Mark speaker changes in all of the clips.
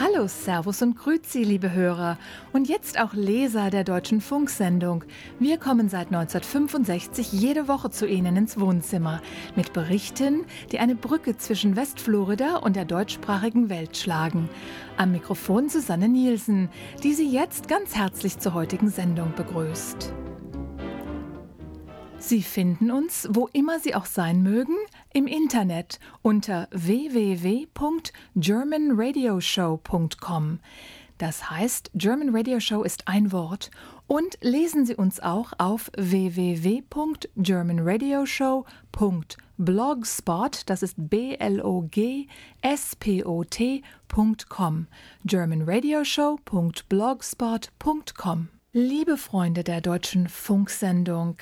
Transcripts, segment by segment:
Speaker 1: Hallo, Servus und Grüezi, liebe Hörer und jetzt auch Leser der deutschen Funksendung. Wir kommen seit 1965 jede Woche zu Ihnen ins Wohnzimmer mit Berichten, die eine Brücke zwischen Westflorida und der deutschsprachigen Welt schlagen. Am Mikrofon Susanne Nielsen, die Sie jetzt ganz herzlich zur heutigen Sendung begrüßt. Sie finden uns, wo immer Sie auch sein mögen, im Internet unter www.germanradioshow.com. Das heißt, German Radio Show ist ein Wort und lesen Sie uns auch auf www.germanradioshow.blogspot, das ist B L O G S P O T.com. germanradioshow.blogspot.com. Liebe Freunde der deutschen Funksendung,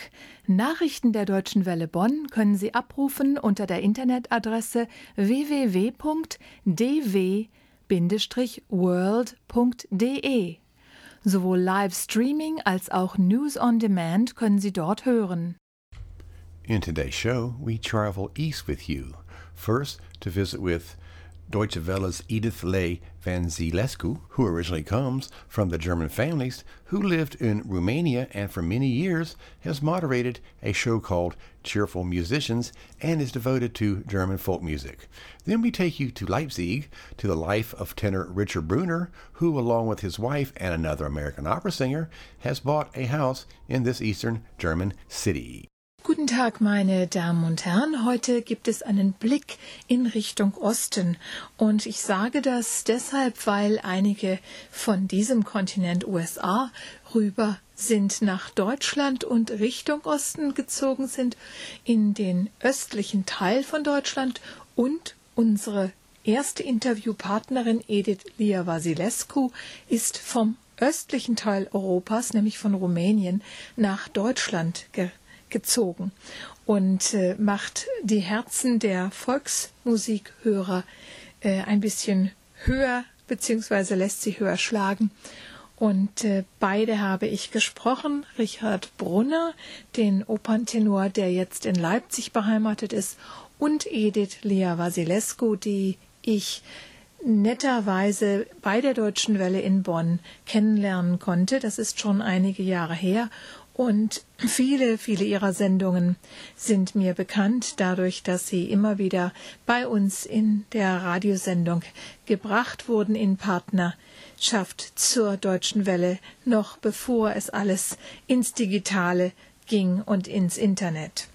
Speaker 1: Nachrichten der Deutschen Welle Bonn können Sie abrufen unter der Internetadresse www.dw-world.de. Sowohl Livestreaming als auch News on Demand können Sie dort hören.
Speaker 2: In today's show, we travel east with you. First, to visit with Deutsche Welle's Edith Ley van Zilescu, who originally comes from the German families who lived in Romania and for many years has moderated a show called Cheerful Musicians and is devoted to German folk music. Then we take you to Leipzig to the life of tenor Richard Bruner, who, along with his wife and another American opera singer, has bought a house in this eastern German city.
Speaker 1: Guten Tag, meine Damen und Herren. Heute gibt es einen Blick in Richtung Osten. Und ich sage das deshalb, weil einige von diesem Kontinent USA rüber sind nach Deutschland und Richtung Osten gezogen sind, in den östlichen Teil von Deutschland und unsere erste Interviewpartnerin Edith Lia Vasilescu ist vom östlichen Teil Europas, nämlich von Rumänien, nach Deutschland gekommen gezogen und äh, macht die Herzen der Volksmusikhörer äh, ein bisschen höher beziehungsweise lässt sie höher schlagen. Und äh, beide habe ich gesprochen. Richard Brunner, den Operntenor, der jetzt in Leipzig beheimatet ist, und Edith Lea Vasilescu, die ich netterweise bei der Deutschen Welle in Bonn kennenlernen konnte. Das ist schon einige Jahre her. Und viele, viele ihrer Sendungen sind mir bekannt, dadurch, dass sie immer wieder bei uns in der Radiosendung gebracht wurden in Partnerschaft zur Deutschen Welle, noch bevor es alles ins Digitale ging und ins Internet.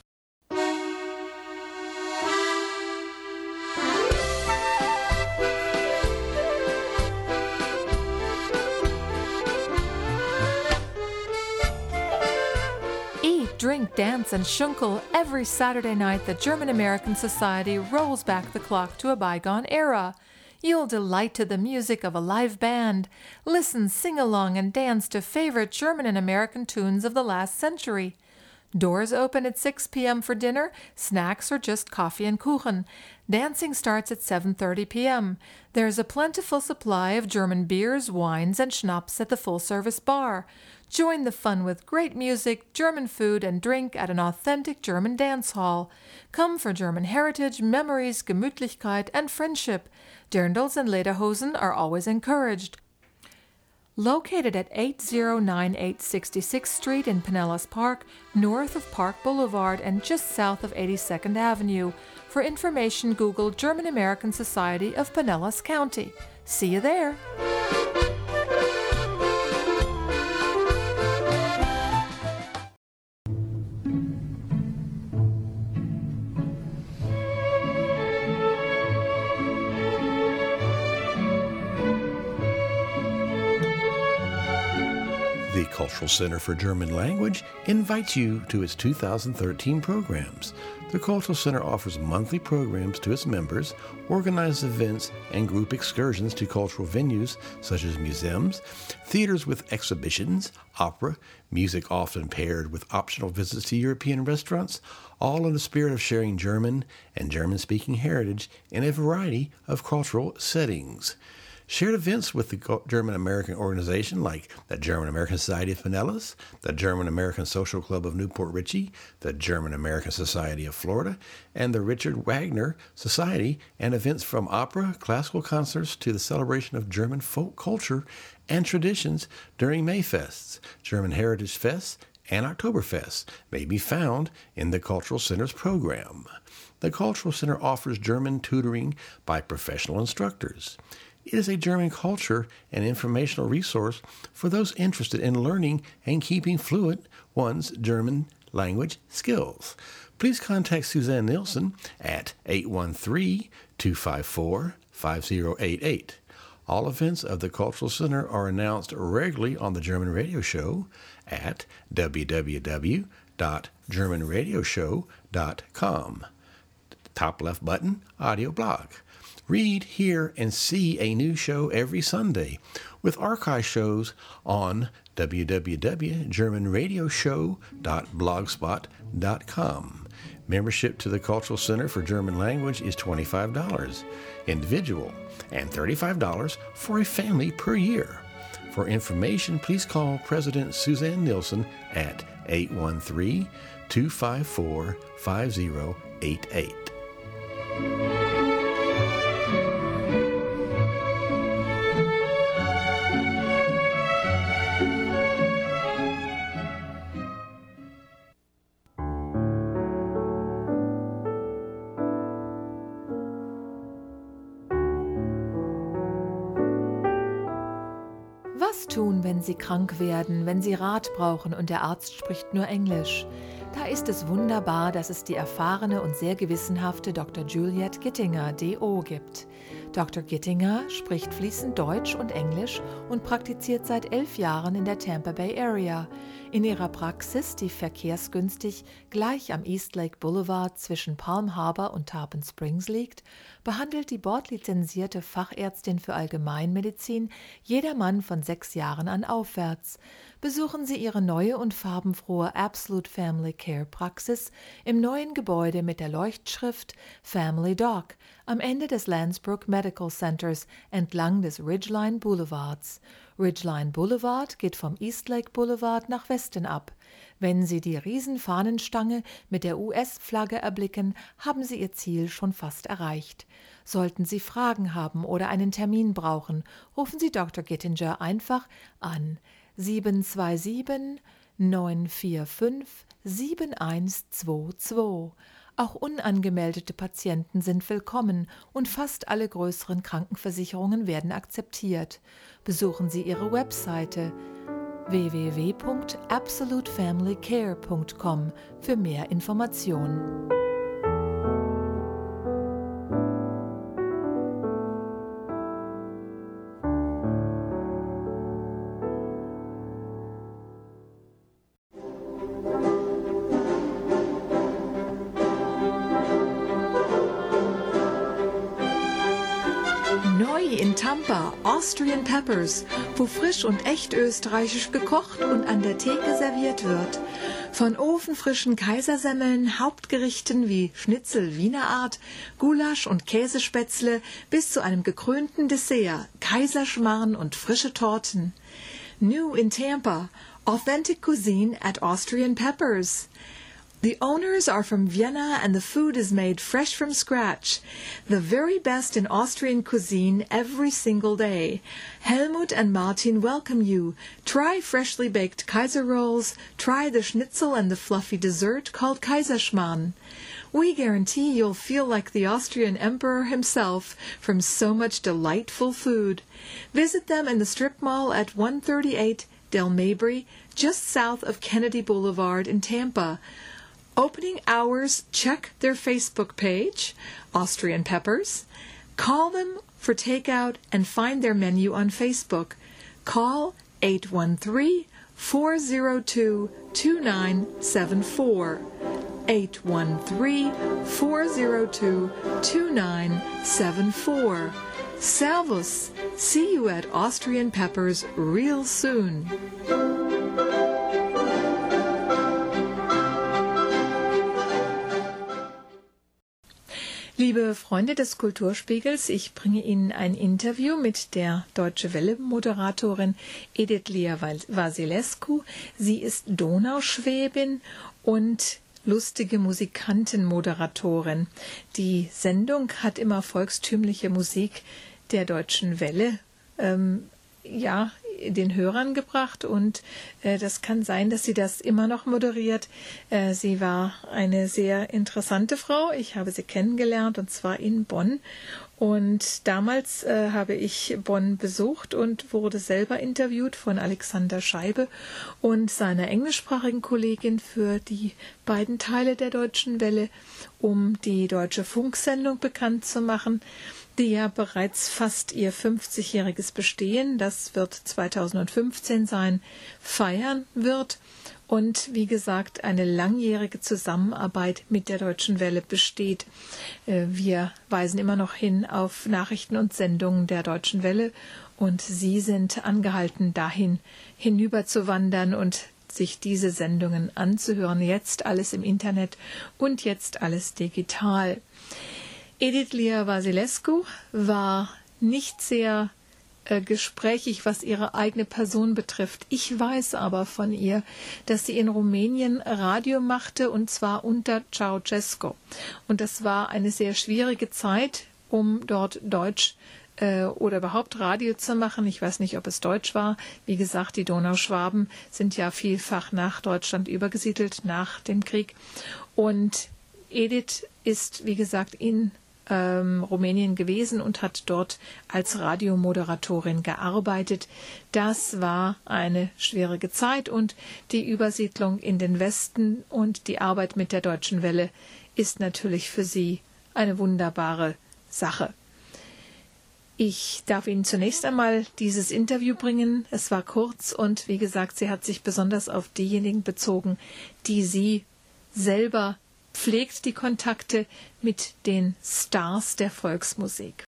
Speaker 1: Drink, dance, and schunkel every Saturday night, the German American Society rolls back the clock to a bygone era. You'll delight to the music of a live band, listen, sing along, and dance to favorite German and American tunes of the last century. Doors open at 6 p.m. for dinner, snacks or just coffee and kuchen. Dancing starts at 7:30 p.m. There's a plentiful supply of German beers, wines, and schnapps at the full-service bar. Join the fun with great music, German food, and drink at an authentic German dance hall. Come for German heritage, memories, Gemütlichkeit, and friendship. Dirndls and lederhosen are always encouraged. Located at 8098 66th Street in Pinellas Park, north of Park Boulevard and just south of 82nd Avenue. For information, Google German American Society of Pinellas County. See you there!
Speaker 2: Cultural Center for German Language invites you to its 2013 programs. The Cultural Center offers monthly programs to its members, organizes events and group excursions to cultural venues such as museums, theaters with exhibitions, opera, music often paired with optional visits to European restaurants, all in the spirit of sharing German and German speaking heritage in a variety of cultural settings. Shared events with the German American organization like the German American Society of Pinellas, the German American Social Club of Newport Richey, the German American Society of Florida, and the Richard Wagner Society, and events from opera, classical concerts to the celebration of German folk culture and traditions during Mayfests, German Heritage Fests, and Oktoberfest may be found in the Cultural Center's program. The Cultural Center offers German tutoring by professional instructors. It is a German culture and informational resource for those interested in learning and keeping fluent one's German language skills. Please contact Suzanne Nielsen at 813 254 5088. All events of the Cultural Center are announced regularly on the German Radio Show at www.germanradioshow.com. Top left button, audio blog. Read, hear, and see a new show every Sunday with archive shows on www.germanradioshow.blogspot.com. Membership to the Cultural Center for German Language is $25 individual and $35 for a family per year. For information, please call President Suzanne Nielsen at 813 254 5088.
Speaker 1: krank werden, wenn Sie Rat brauchen und der Arzt spricht nur Englisch? Da ist es wunderbar, dass es die erfahrene und sehr gewissenhafte Dr. Juliette Gittinger, DO, gibt. Dr. Gittinger spricht fließend Deutsch und Englisch und praktiziert seit elf Jahren in der Tampa Bay Area. In ihrer Praxis, die verkehrsgünstig gleich am East Lake Boulevard zwischen Palm Harbor und Tarpon Springs liegt, behandelt die bordlizenzierte Fachärztin für Allgemeinmedizin jedermann von sechs Jahren an aufwärts. Besuchen Sie Ihre neue und farbenfrohe Absolute Family Care Praxis im neuen Gebäude mit der Leuchtschrift Family Doc am Ende des Landsbrook Medical Centers entlang des Ridgeline Boulevards. Ridgeline Boulevard geht vom Eastlake Boulevard nach Westen ab. Wenn Sie die Riesenfahnenstange mit der US-Flagge erblicken, haben Sie Ihr Ziel schon fast erreicht. Sollten Sie Fragen haben oder einen Termin brauchen, rufen Sie Dr. Gittinger einfach an 727 945 7122. Auch unangemeldete Patienten sind willkommen und fast alle größeren Krankenversicherungen werden akzeptiert. Besuchen Sie Ihre Webseite www.absolutefamilycare.com für mehr Informationen. Austrian Peppers, wo frisch und echt österreichisch gekocht und an der Theke serviert wird. Von ofenfrischen Kaisersemmeln, Hauptgerichten wie Schnitzel Wiener Art, Gulasch und Käsespätzle bis zu einem gekrönten Dessert, Kaiserschmarrn und frische Torten. New in Tampa, authentic cuisine at Austrian Peppers. The owners are from Vienna and the food is made fresh from scratch. The very best in Austrian cuisine every single day. Helmut and Martin welcome you. Try freshly baked Kaiser rolls. Try the schnitzel and the fluffy dessert called Kaiserschmarrn. We guarantee you'll feel like the Austrian emperor himself from so much delightful food. Visit them in the strip mall at 138 Del Mabry, just south of Kennedy Boulevard in Tampa. Opening hours, check their Facebook page, Austrian Peppers. Call them for takeout and find their menu on Facebook. Call 813 402 2974. 813 402 2974. Servus. See you at Austrian Peppers real soon. Liebe Freunde des Kulturspiegels, ich bringe Ihnen ein Interview mit der Deutsche Welle-Moderatorin Edith Lea Vasilescu. Sie ist Donauschwäbin und lustige Musikantenmoderatorin. Die Sendung hat immer volkstümliche Musik der Deutschen Welle ähm, ja, den Hörern gebracht und äh, das kann sein, dass sie das immer noch moderiert. Äh, sie war eine sehr interessante Frau. Ich habe sie kennengelernt und zwar in Bonn. Und damals äh, habe ich Bonn besucht und wurde selber interviewt von Alexander Scheibe und seiner englischsprachigen Kollegin für die beiden Teile der Deutschen Welle, um die deutsche Funksendung bekannt zu machen die ja bereits fast ihr 50-jähriges Bestehen, das wird 2015 sein, feiern wird und wie gesagt eine langjährige Zusammenarbeit mit der Deutschen Welle besteht. Äh, wir weisen immer noch hin auf Nachrichten und Sendungen der Deutschen Welle und Sie sind angehalten, dahin hinüberzuwandern und sich diese Sendungen anzuhören. Jetzt alles im Internet und jetzt alles digital. Edith Lia Vasilescu war nicht sehr äh, gesprächig, was ihre eigene Person betrifft. Ich weiß aber von ihr, dass sie in Rumänien Radio machte und zwar unter Ceausescu. Und das war eine sehr schwierige Zeit, um dort Deutsch äh, oder überhaupt Radio zu machen. Ich weiß nicht, ob es Deutsch war. Wie gesagt, die Donauschwaben sind ja vielfach nach Deutschland übergesiedelt nach dem Krieg. Und Edith ist, wie gesagt, in ähm, Rumänien gewesen und hat dort als Radiomoderatorin gearbeitet. Das war eine schwierige Zeit und die Übersiedlung in den Westen und die Arbeit mit der Deutschen Welle ist natürlich für sie eine wunderbare Sache. Ich darf Ihnen zunächst einmal dieses Interview bringen. Es war kurz und wie gesagt, sie hat sich besonders auf diejenigen bezogen, die sie selber pflegt die Kontakte mit den Stars der Volksmusik.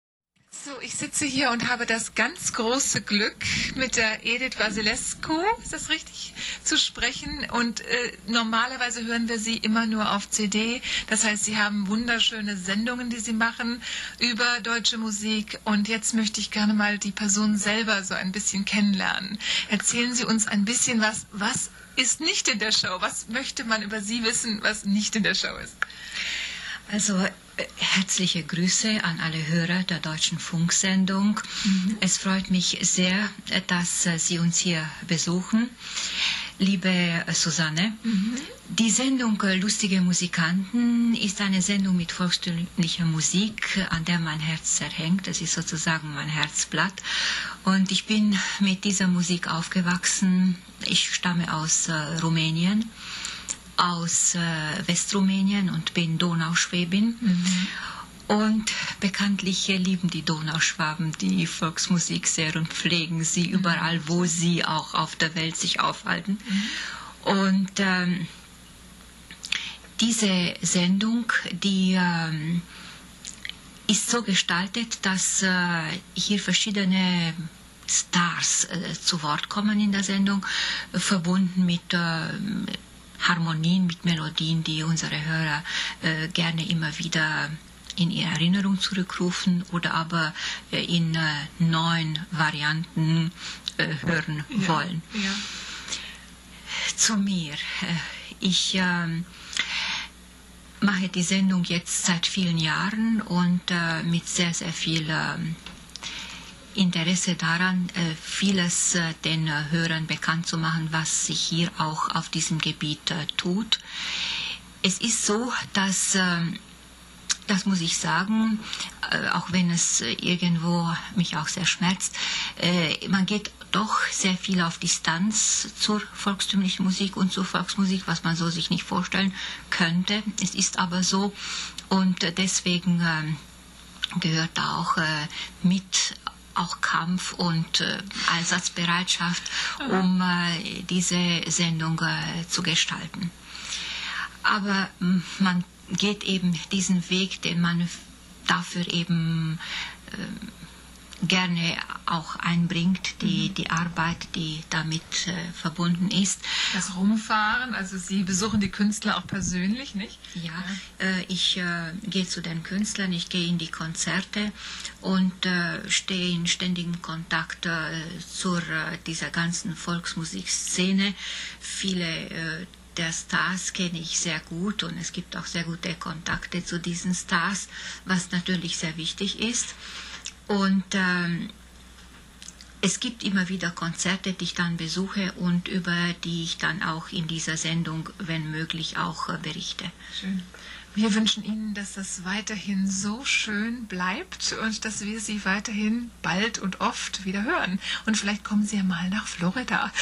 Speaker 3: So, ich sitze hier und habe das ganz große Glück, mit der Edith Vasilescu, ist das richtig, zu sprechen. Und äh, normalerweise hören wir sie immer nur auf CD. Das heißt, sie haben wunderschöne Sendungen, die sie machen über deutsche Musik. Und jetzt möchte ich gerne mal die Person selber so ein bisschen kennenlernen. Erzählen Sie uns ein bisschen was, was ist nicht in der Show? Was möchte man über Sie wissen, was nicht in der Show ist?
Speaker 4: Also äh, herzliche Grüße an alle Hörer der deutschen Funksendung. Mhm. Es freut mich sehr, dass äh, Sie uns hier besuchen. Liebe äh, Susanne, mhm. die Sendung Lustige Musikanten ist eine Sendung mit volkstümlicher Musik, an der mein Herz zerhängt. Das ist sozusagen mein Herzblatt. Und ich bin mit dieser Musik aufgewachsen. Ich stamme aus äh, Rumänien, aus äh, Westrumänien und bin Donauschwäbin. Mhm. Und bekanntlich lieben die Donauschwaben die Volksmusik sehr und pflegen sie mhm. überall, wo sie auch auf der Welt sich aufhalten. Mhm. Und ähm, diese Sendung, die ähm, ist so gestaltet, dass äh, hier verschiedene Stars äh, zu Wort kommen in der Sendung, äh, verbunden mit äh, Harmonien, mit Melodien, die unsere Hörer äh, gerne immer wieder in ihre Erinnerung zurückrufen oder aber äh, in äh, neuen Varianten hören ja, wollen. Ja. Zu mir. Ich ähm, mache die Sendung jetzt seit vielen Jahren und mit sehr, sehr viel ähm, Interesse daran, äh, vieles äh, den äh, Hörern bekannt zu machen, was sich hier auch auf diesem Gebiet tut. Es ist so, dass ähm, das muss ich sagen, auch wenn es irgendwo mich auch sehr schmerzt, man geht doch sehr viel auf Distanz zur volkstümlichen Musik und zur Volksmusik, was man so sich nicht vorstellen könnte. Es ist aber so und deswegen ähm, gehört da auch mit auch Kampf und äh, Einsatzbereitschaft, um äh, diese Sendung äh, zu gestalten. Aber man geht eben diesen Weg, den man dafür eben gerne auch einbringt, die, mhm. die Arbeit, die damit äh, verbunden ist.
Speaker 3: Das Rumfahren, also Sie besuchen die Künstler auch persönlich, nicht?
Speaker 4: Ja, äh, ich äh, gehe zu den Künstlern, ich gehe in die Konzerte und äh, stehe in ständigem Kontakt äh, zur äh, dieser ganzen Volksmusikszene. Viele der Stars kenne ich sehr gut und es gibt auch sehr gute Kontakte zu diesen Stars, was natürlich sehr wichtig ist. Und ähm, es gibt immer wieder Konzerte, die ich dann besuche und über die ich dann auch in dieser Sendung, wenn möglich, auch äh, berichte.
Speaker 3: Schön. Wir wünschen Ihnen, dass das weiterhin so schön bleibt und dass wir Sie weiterhin bald und oft wieder hören. Und vielleicht kommen Sie ja mal nach Florida.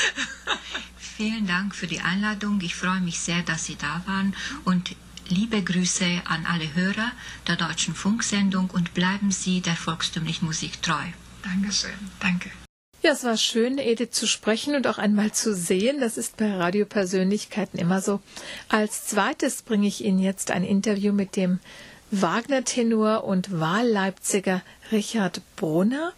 Speaker 4: Vielen Dank für die Einladung. Ich freue mich sehr, dass Sie da waren und liebe Grüße an alle Hörer der deutschen Funksendung und bleiben Sie der volkstümlichen Musik treu.
Speaker 3: Dankeschön. Danke.
Speaker 1: Ja, es war schön, Edith zu sprechen und auch einmal zu sehen. Das ist bei Radiopersönlichkeiten immer so. Als zweites bringe ich Ihnen jetzt ein Interview mit dem Wagner-Tenor und Wahlleipziger Richard Brunner,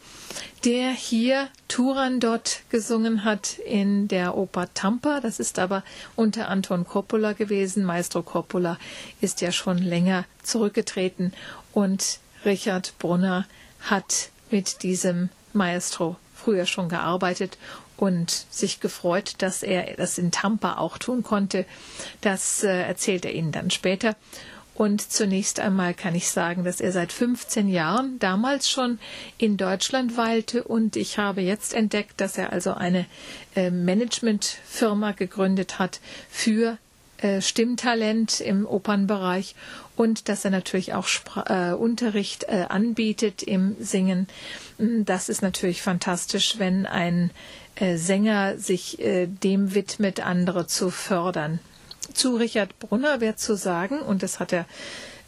Speaker 1: der hier Turandot gesungen hat in der Oper Tampa. Das ist aber unter Anton Coppola gewesen. Maestro Coppola ist ja schon länger zurückgetreten und Richard Brunner hat mit diesem Maestro früher schon gearbeitet und sich gefreut, dass er das in Tampa auch tun konnte. Das äh, erzählt er Ihnen dann später. Und zunächst einmal kann ich sagen, dass er seit 15 Jahren damals schon in Deutschland weilte und ich habe jetzt entdeckt, dass er also eine äh, Managementfirma gegründet hat für äh, Stimmtalent im Opernbereich und dass er natürlich auch Spra äh, Unterricht äh, anbietet im Singen. Mm, das ist natürlich fantastisch, wenn ein äh, Sänger sich äh, dem widmet, andere zu fördern. Zu Richard Brunner wäre zu sagen, und das hat er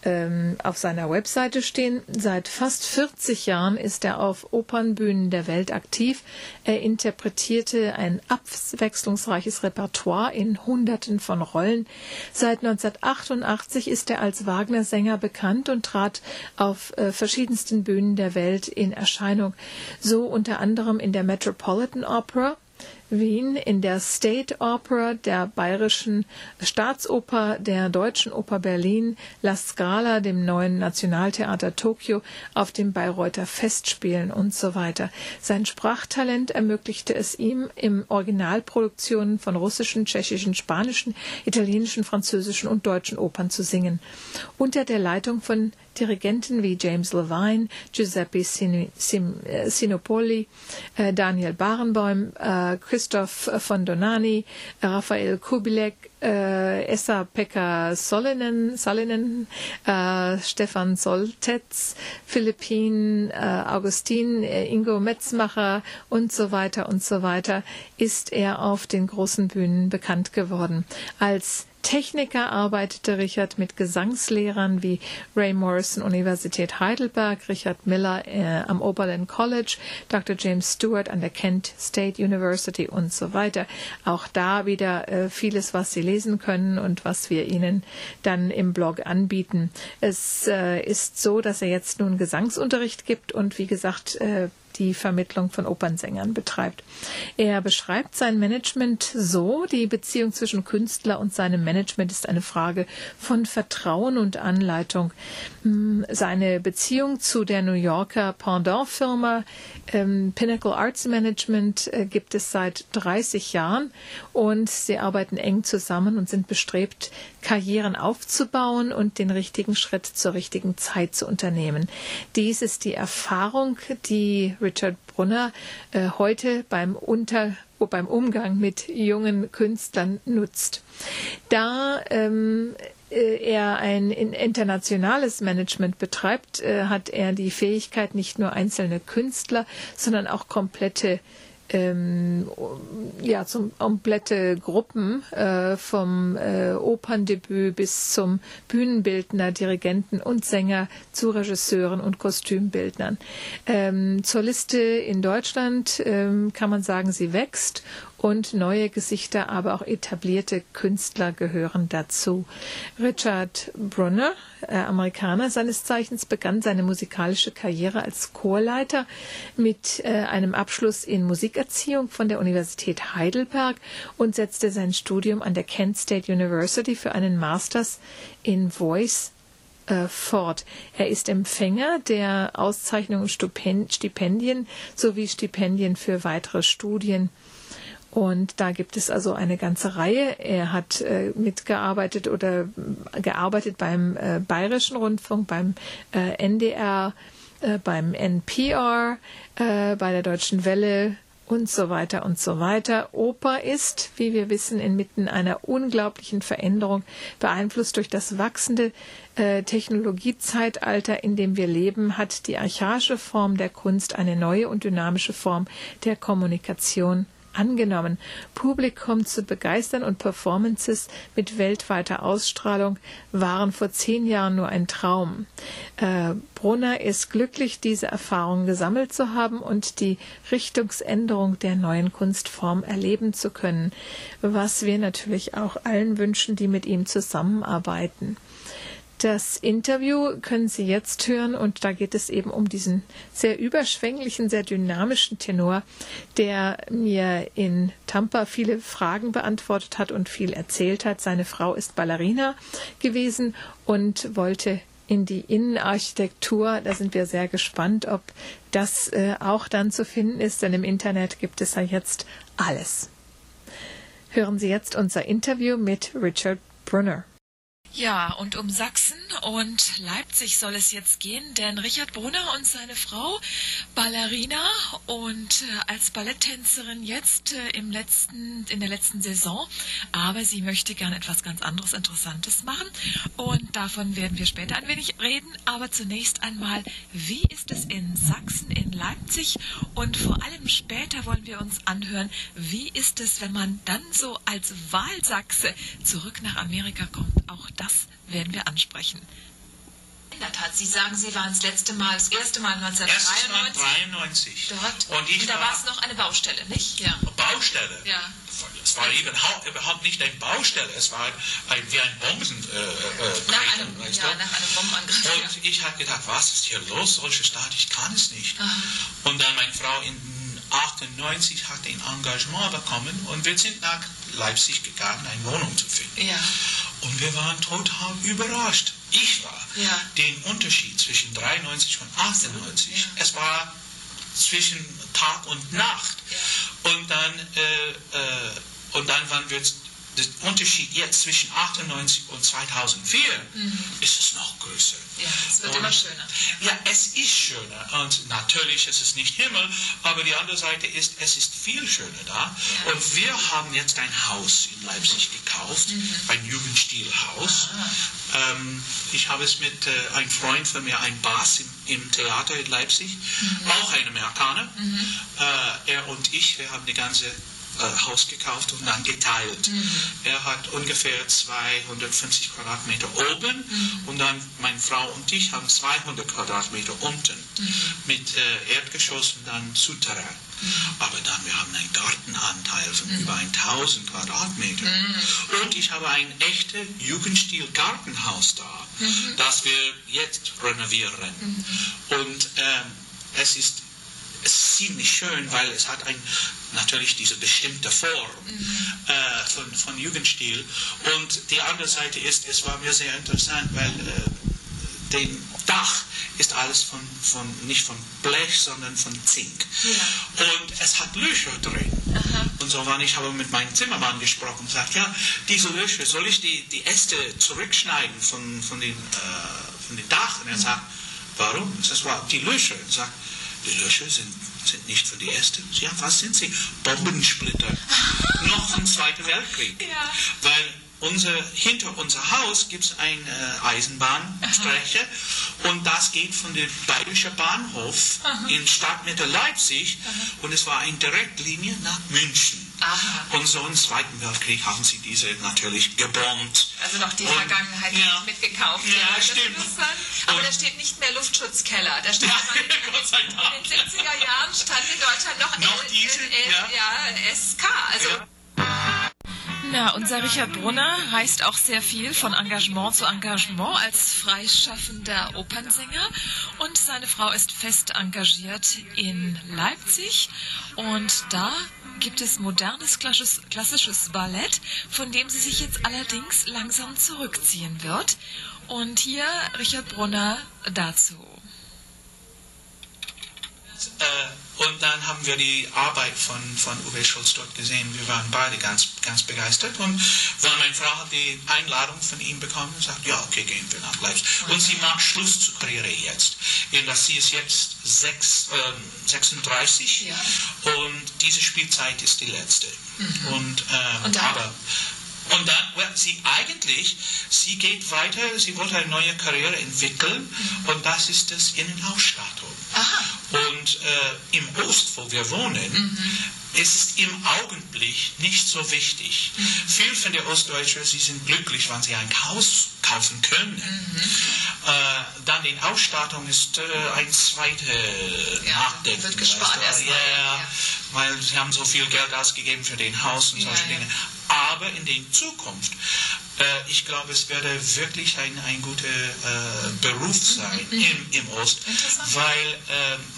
Speaker 1: ähm, auf seiner Webseite stehen. Seit fast 40 Jahren ist er auf Opernbühnen der Welt aktiv. Er interpretierte ein abwechslungsreiches Repertoire in Hunderten von Rollen. Seit 1988 ist er als Wagner-Sänger bekannt und trat auf äh, verschiedensten Bühnen der Welt in Erscheinung. So unter anderem in der Metropolitan Opera, Wien in der State Opera der Bayerischen Staatsoper, der Deutschen Oper Berlin, La Scala, dem neuen Nationaltheater Tokio, auf dem Bayreuther Festspielen und so weiter. Sein Sprachtalent ermöglichte es ihm, im Originalproduktionen von russischen, tschechischen, spanischen, italienischen, französischen und deutschen Opern zu singen. Unter der Leitung von Dirigenten wie James Levine, Giuseppe äh, Sinopoli, äh, Daniel Barenboim, äh, Christoph von Donani, Raphael Kubilek, Essa-Pekka Solinen, Solinen Stefan Soltetz, Philippin, Augustin, Ingo Metzmacher und so weiter und so weiter, ist er auf den großen Bühnen bekannt geworden. Als Techniker arbeitete Richard mit Gesangslehrern wie Ray Morrison Universität Heidelberg, Richard Miller äh, am Oberlin College, Dr. James Stewart an der Kent State University und so weiter. Auch da wieder äh, vieles, was Sie lesen können und was wir Ihnen dann im Blog anbieten. Es äh, ist so, dass er jetzt nun Gesangsunterricht gibt und wie gesagt, äh, die Vermittlung von Opernsängern betreibt. Er beschreibt sein Management so, die Beziehung zwischen Künstler und seinem Management ist eine Frage von Vertrauen und Anleitung. Hm, seine Beziehung zu der New Yorker Pendant-Firma ähm, Pinnacle Arts Management äh, gibt es seit 30 Jahren und sie arbeiten eng zusammen und sind bestrebt, Karrieren aufzubauen und den richtigen Schritt zur richtigen Zeit zu unternehmen. Dies ist die Erfahrung, die Richard Brunner äh, heute beim Unter beim Umgang mit jungen Künstlern nutzt. Da ähm, äh, er ein internationales Management betreibt, äh, hat er die Fähigkeit, nicht nur einzelne Künstler, sondern auch komplette ähm, ja, zum komplette Gruppen äh, vom äh, Operndebüt bis zum Bühnenbildner, Dirigenten und Sänger zu Regisseuren und Kostümbildnern. Ähm, zur Liste in Deutschland ähm, kann man sagen, sie wächst und neue Gesichter, aber auch etablierte Künstler gehören dazu. Richard Brunner, äh, Amerikaner seines Zeichens, begann seine musikalische Karriere als Chorleiter mit äh, einem Abschluss in Musikerziehung von der Universität Heidelberg und setzte sein Studium an der Kent State University für einen Masters in Voice äh, fort. Er ist Empfänger der Auszeichnungen Stipendien sowie Stipendien für weitere Studien. Und da gibt es also eine ganze Reihe. Er hat äh, mitgearbeitet oder gearbeitet beim äh, Bayerischen Rundfunk, beim äh, NDR, äh, beim NPR, äh, bei der Deutschen Welle, und so weiter und so weiter. Oper ist, wie wir wissen, inmitten einer unglaublichen Veränderung, beeinflusst durch das wachsende äh, Technologiezeitalter, in dem wir leben, hat die archaische Form der Kunst eine neue und dynamische Form der Kommunikation angenommen. Publikum zu begeistern und Performances mit weltweiter Ausstrahlung waren vor zehn Jahren nur ein Traum. Äh, Brunner ist glücklich, diese Erfahrung gesammelt zu haben und die Richtungsänderung der neuen Kunstform erleben zu können, was wir natürlich auch allen wünschen, die mit ihm zusammenarbeiten. Das Interview können Sie jetzt hören und da geht es eben um diesen sehr überschwänglichen, sehr dynamischen Tenor, der mir in Tampa viele Fragen beantwortet hat und viel erzählt hat. Seine Frau ist Ballerina gewesen und wollte in die Innenarchitektur. Da sind wir sehr gespannt, ob das äh, auch dann zu finden ist, denn im Internet gibt es ja jetzt alles. Hören Sie jetzt unser Interview mit Richard Brunner.
Speaker 3: Ja, und um Sachsen und Leipzig soll es jetzt gehen, denn Richard Brunner und seine Frau, Ballerina und äh, als Balletttänzerin jetzt äh, im letzten, in der letzten Saison, aber sie möchte gerne etwas ganz anderes, Interessantes machen. Und davon werden wir später ein wenig reden, aber zunächst einmal, wie ist es in Sachsen, in Leipzig? Und vor allem später wollen wir uns anhören, wie ist es, wenn man dann so als Wahlsachse zurück nach Amerika kommt, auch das werden wir ansprechen. Hat. Sie sagen, Sie waren das letzte Mal, das erste Mal
Speaker 5: 1993.
Speaker 3: Dort.
Speaker 5: Und, ich
Speaker 3: und da war es noch eine Baustelle, nicht?
Speaker 5: Ja. Baustelle?
Speaker 3: Ja.
Speaker 5: Es war überhaupt, überhaupt nicht eine Baustelle, es war ein, wie ein Bomben. Äh,
Speaker 3: äh, nach, einem, ja, nach einem Bombenangriff.
Speaker 5: Und ja. ich habe gedacht, was ist hier los? Solche Stadt, ich kann es nicht. Aha. Und dann meine Frau in 98 hat ein Engagement bekommen und wir sind nach Leipzig gegangen, eine Wohnung zu finden.
Speaker 3: Ja.
Speaker 5: Und wir waren total überrascht. Ich war.
Speaker 3: Ja.
Speaker 5: Den Unterschied zwischen 93 und 98. Ja. Es war zwischen Tag und Nacht. Und dann, äh, äh, und dann waren wir der Unterschied jetzt zwischen 98 und 2004 mhm. ist es noch größer.
Speaker 3: Ja, es wird und, immer schöner.
Speaker 5: Ja, es ist schöner und natürlich ist es nicht Himmel, aber die andere Seite ist, es ist viel schöner da. Ja. Und wir haben jetzt ein Haus in Leipzig gekauft, mhm. ein Jugendstilhaus. Ah. Ähm, ich habe es mit äh, einem Freund von mir, ein Bass im, im Theater in Leipzig, mhm. auch ein Amerikaner. Mhm. Äh, er und ich, wir haben die ganze äh, Haus gekauft und dann geteilt. Mhm. Er hat ungefähr 250 Quadratmeter oben mhm. und dann meine Frau und ich haben 200 Quadratmeter unten mhm. mit äh, Erdgeschoss und dann Souterrain. Mhm. Aber dann, wir haben einen Gartenanteil von mhm. über 1000 Quadratmeter. Mhm. Und ich habe ein echtes Jugendstil-Gartenhaus da, das wir jetzt renovieren. Und ähm, es ist es ist ziemlich schön, weil es hat ein, natürlich diese bestimmte Form mhm. äh, von, von Jugendstil. Und die andere Seite ist, es war mir sehr interessant, weil äh, den Dach ist alles von, von, nicht von Blech, sondern von Zink.
Speaker 3: Ja.
Speaker 5: Und es hat Löcher drin.
Speaker 3: Aha.
Speaker 5: Und so war ich habe mit meinem Zimmermann gesprochen und gesagt, ja, diese Löcher, soll ich die, die Äste zurückschneiden von, von, den, äh, von dem Dach? Und er sagt, warum? Das war die Löcher. Er sagt, die Löcher sind, sind nicht für die Äste. Ja, was sind sie? Bombensplitter. Noch vom Zweiten Weltkrieg.
Speaker 3: Ja.
Speaker 5: Weil unser, hinter unser Haus gibt es eine äh, Eisenbahnstrecke und das geht von dem Bayerischen Bahnhof in Stadtmitte Leipzig und es war eine Direktlinie nach München.
Speaker 3: Aha.
Speaker 5: Und so im Zweiten Weltkrieg haben sie diese natürlich gebombt.
Speaker 3: Also noch die
Speaker 5: Und-
Speaker 3: Vergangenheit
Speaker 5: ja.
Speaker 3: mitgekauft.
Speaker 5: Ja,
Speaker 3: ist
Speaker 5: stimmt.
Speaker 3: Aber
Speaker 5: Und-
Speaker 3: da steht nicht mehr Luftschutzkeller. Da steht
Speaker 5: Gott sei Dank.
Speaker 3: in den 70er Jahren stand in Deutschland noch,
Speaker 5: Noch
Speaker 3: L-
Speaker 5: diese,
Speaker 3: L-
Speaker 5: ja.
Speaker 3: ja, SK. Also
Speaker 5: Ja.
Speaker 1: Na, unser Richard Brunner reist auch sehr viel von Engagement zu Engagement als freischaffender Opernsänger und seine Frau ist fest engagiert in Leipzig und da gibt es modernes klassisches, klassisches Ballett, von dem sie sich jetzt allerdings langsam zurückziehen wird. Und hier Richard Brunner dazu.
Speaker 5: Äh, und dann haben wir die Arbeit von, von Uwe Schulz dort gesehen. Wir waren beide ganz, ganz begeistert. Und meine Frau hat die Einladung von ihm bekommen und sagt, ja, okay, gehen wir nach Leipzig. Und sie macht Schluss zur Karriere jetzt. In dass sie ist jetzt sechs, ähm, 36
Speaker 3: Ja.
Speaker 5: und diese Spielzeit ist die letzte. Und, ähm,
Speaker 3: Und dann?
Speaker 5: aber und dann, sie eigentlich, sie geht weiter, sie wollte eine neue Karriere entwickeln und das ist das Innenausstattung.
Speaker 3: Aha.
Speaker 5: Und äh, im Ost, wo wir wohnen, ist es im Augenblick nicht so wichtig. Viele von den Ostdeutschen, sie sind glücklich, wenn sie ein Haus kaufen können. Äh, dann die Ausstattung ist äh, ein zweites
Speaker 3: Ja,
Speaker 5: Nachdenken.
Speaker 3: wird gespart
Speaker 5: weißt du? Ja,
Speaker 3: ja.
Speaker 5: weil sie haben so viel Geld ausgegeben für den Haus und
Speaker 3: Ja,
Speaker 5: solche
Speaker 3: ja.
Speaker 5: Dinge. Aber in der Zukunft, äh, ich glaube, es werde wirklich ein, ein guter äh, Beruf sein im, im Ost,
Speaker 3: Mhm.
Speaker 5: Weil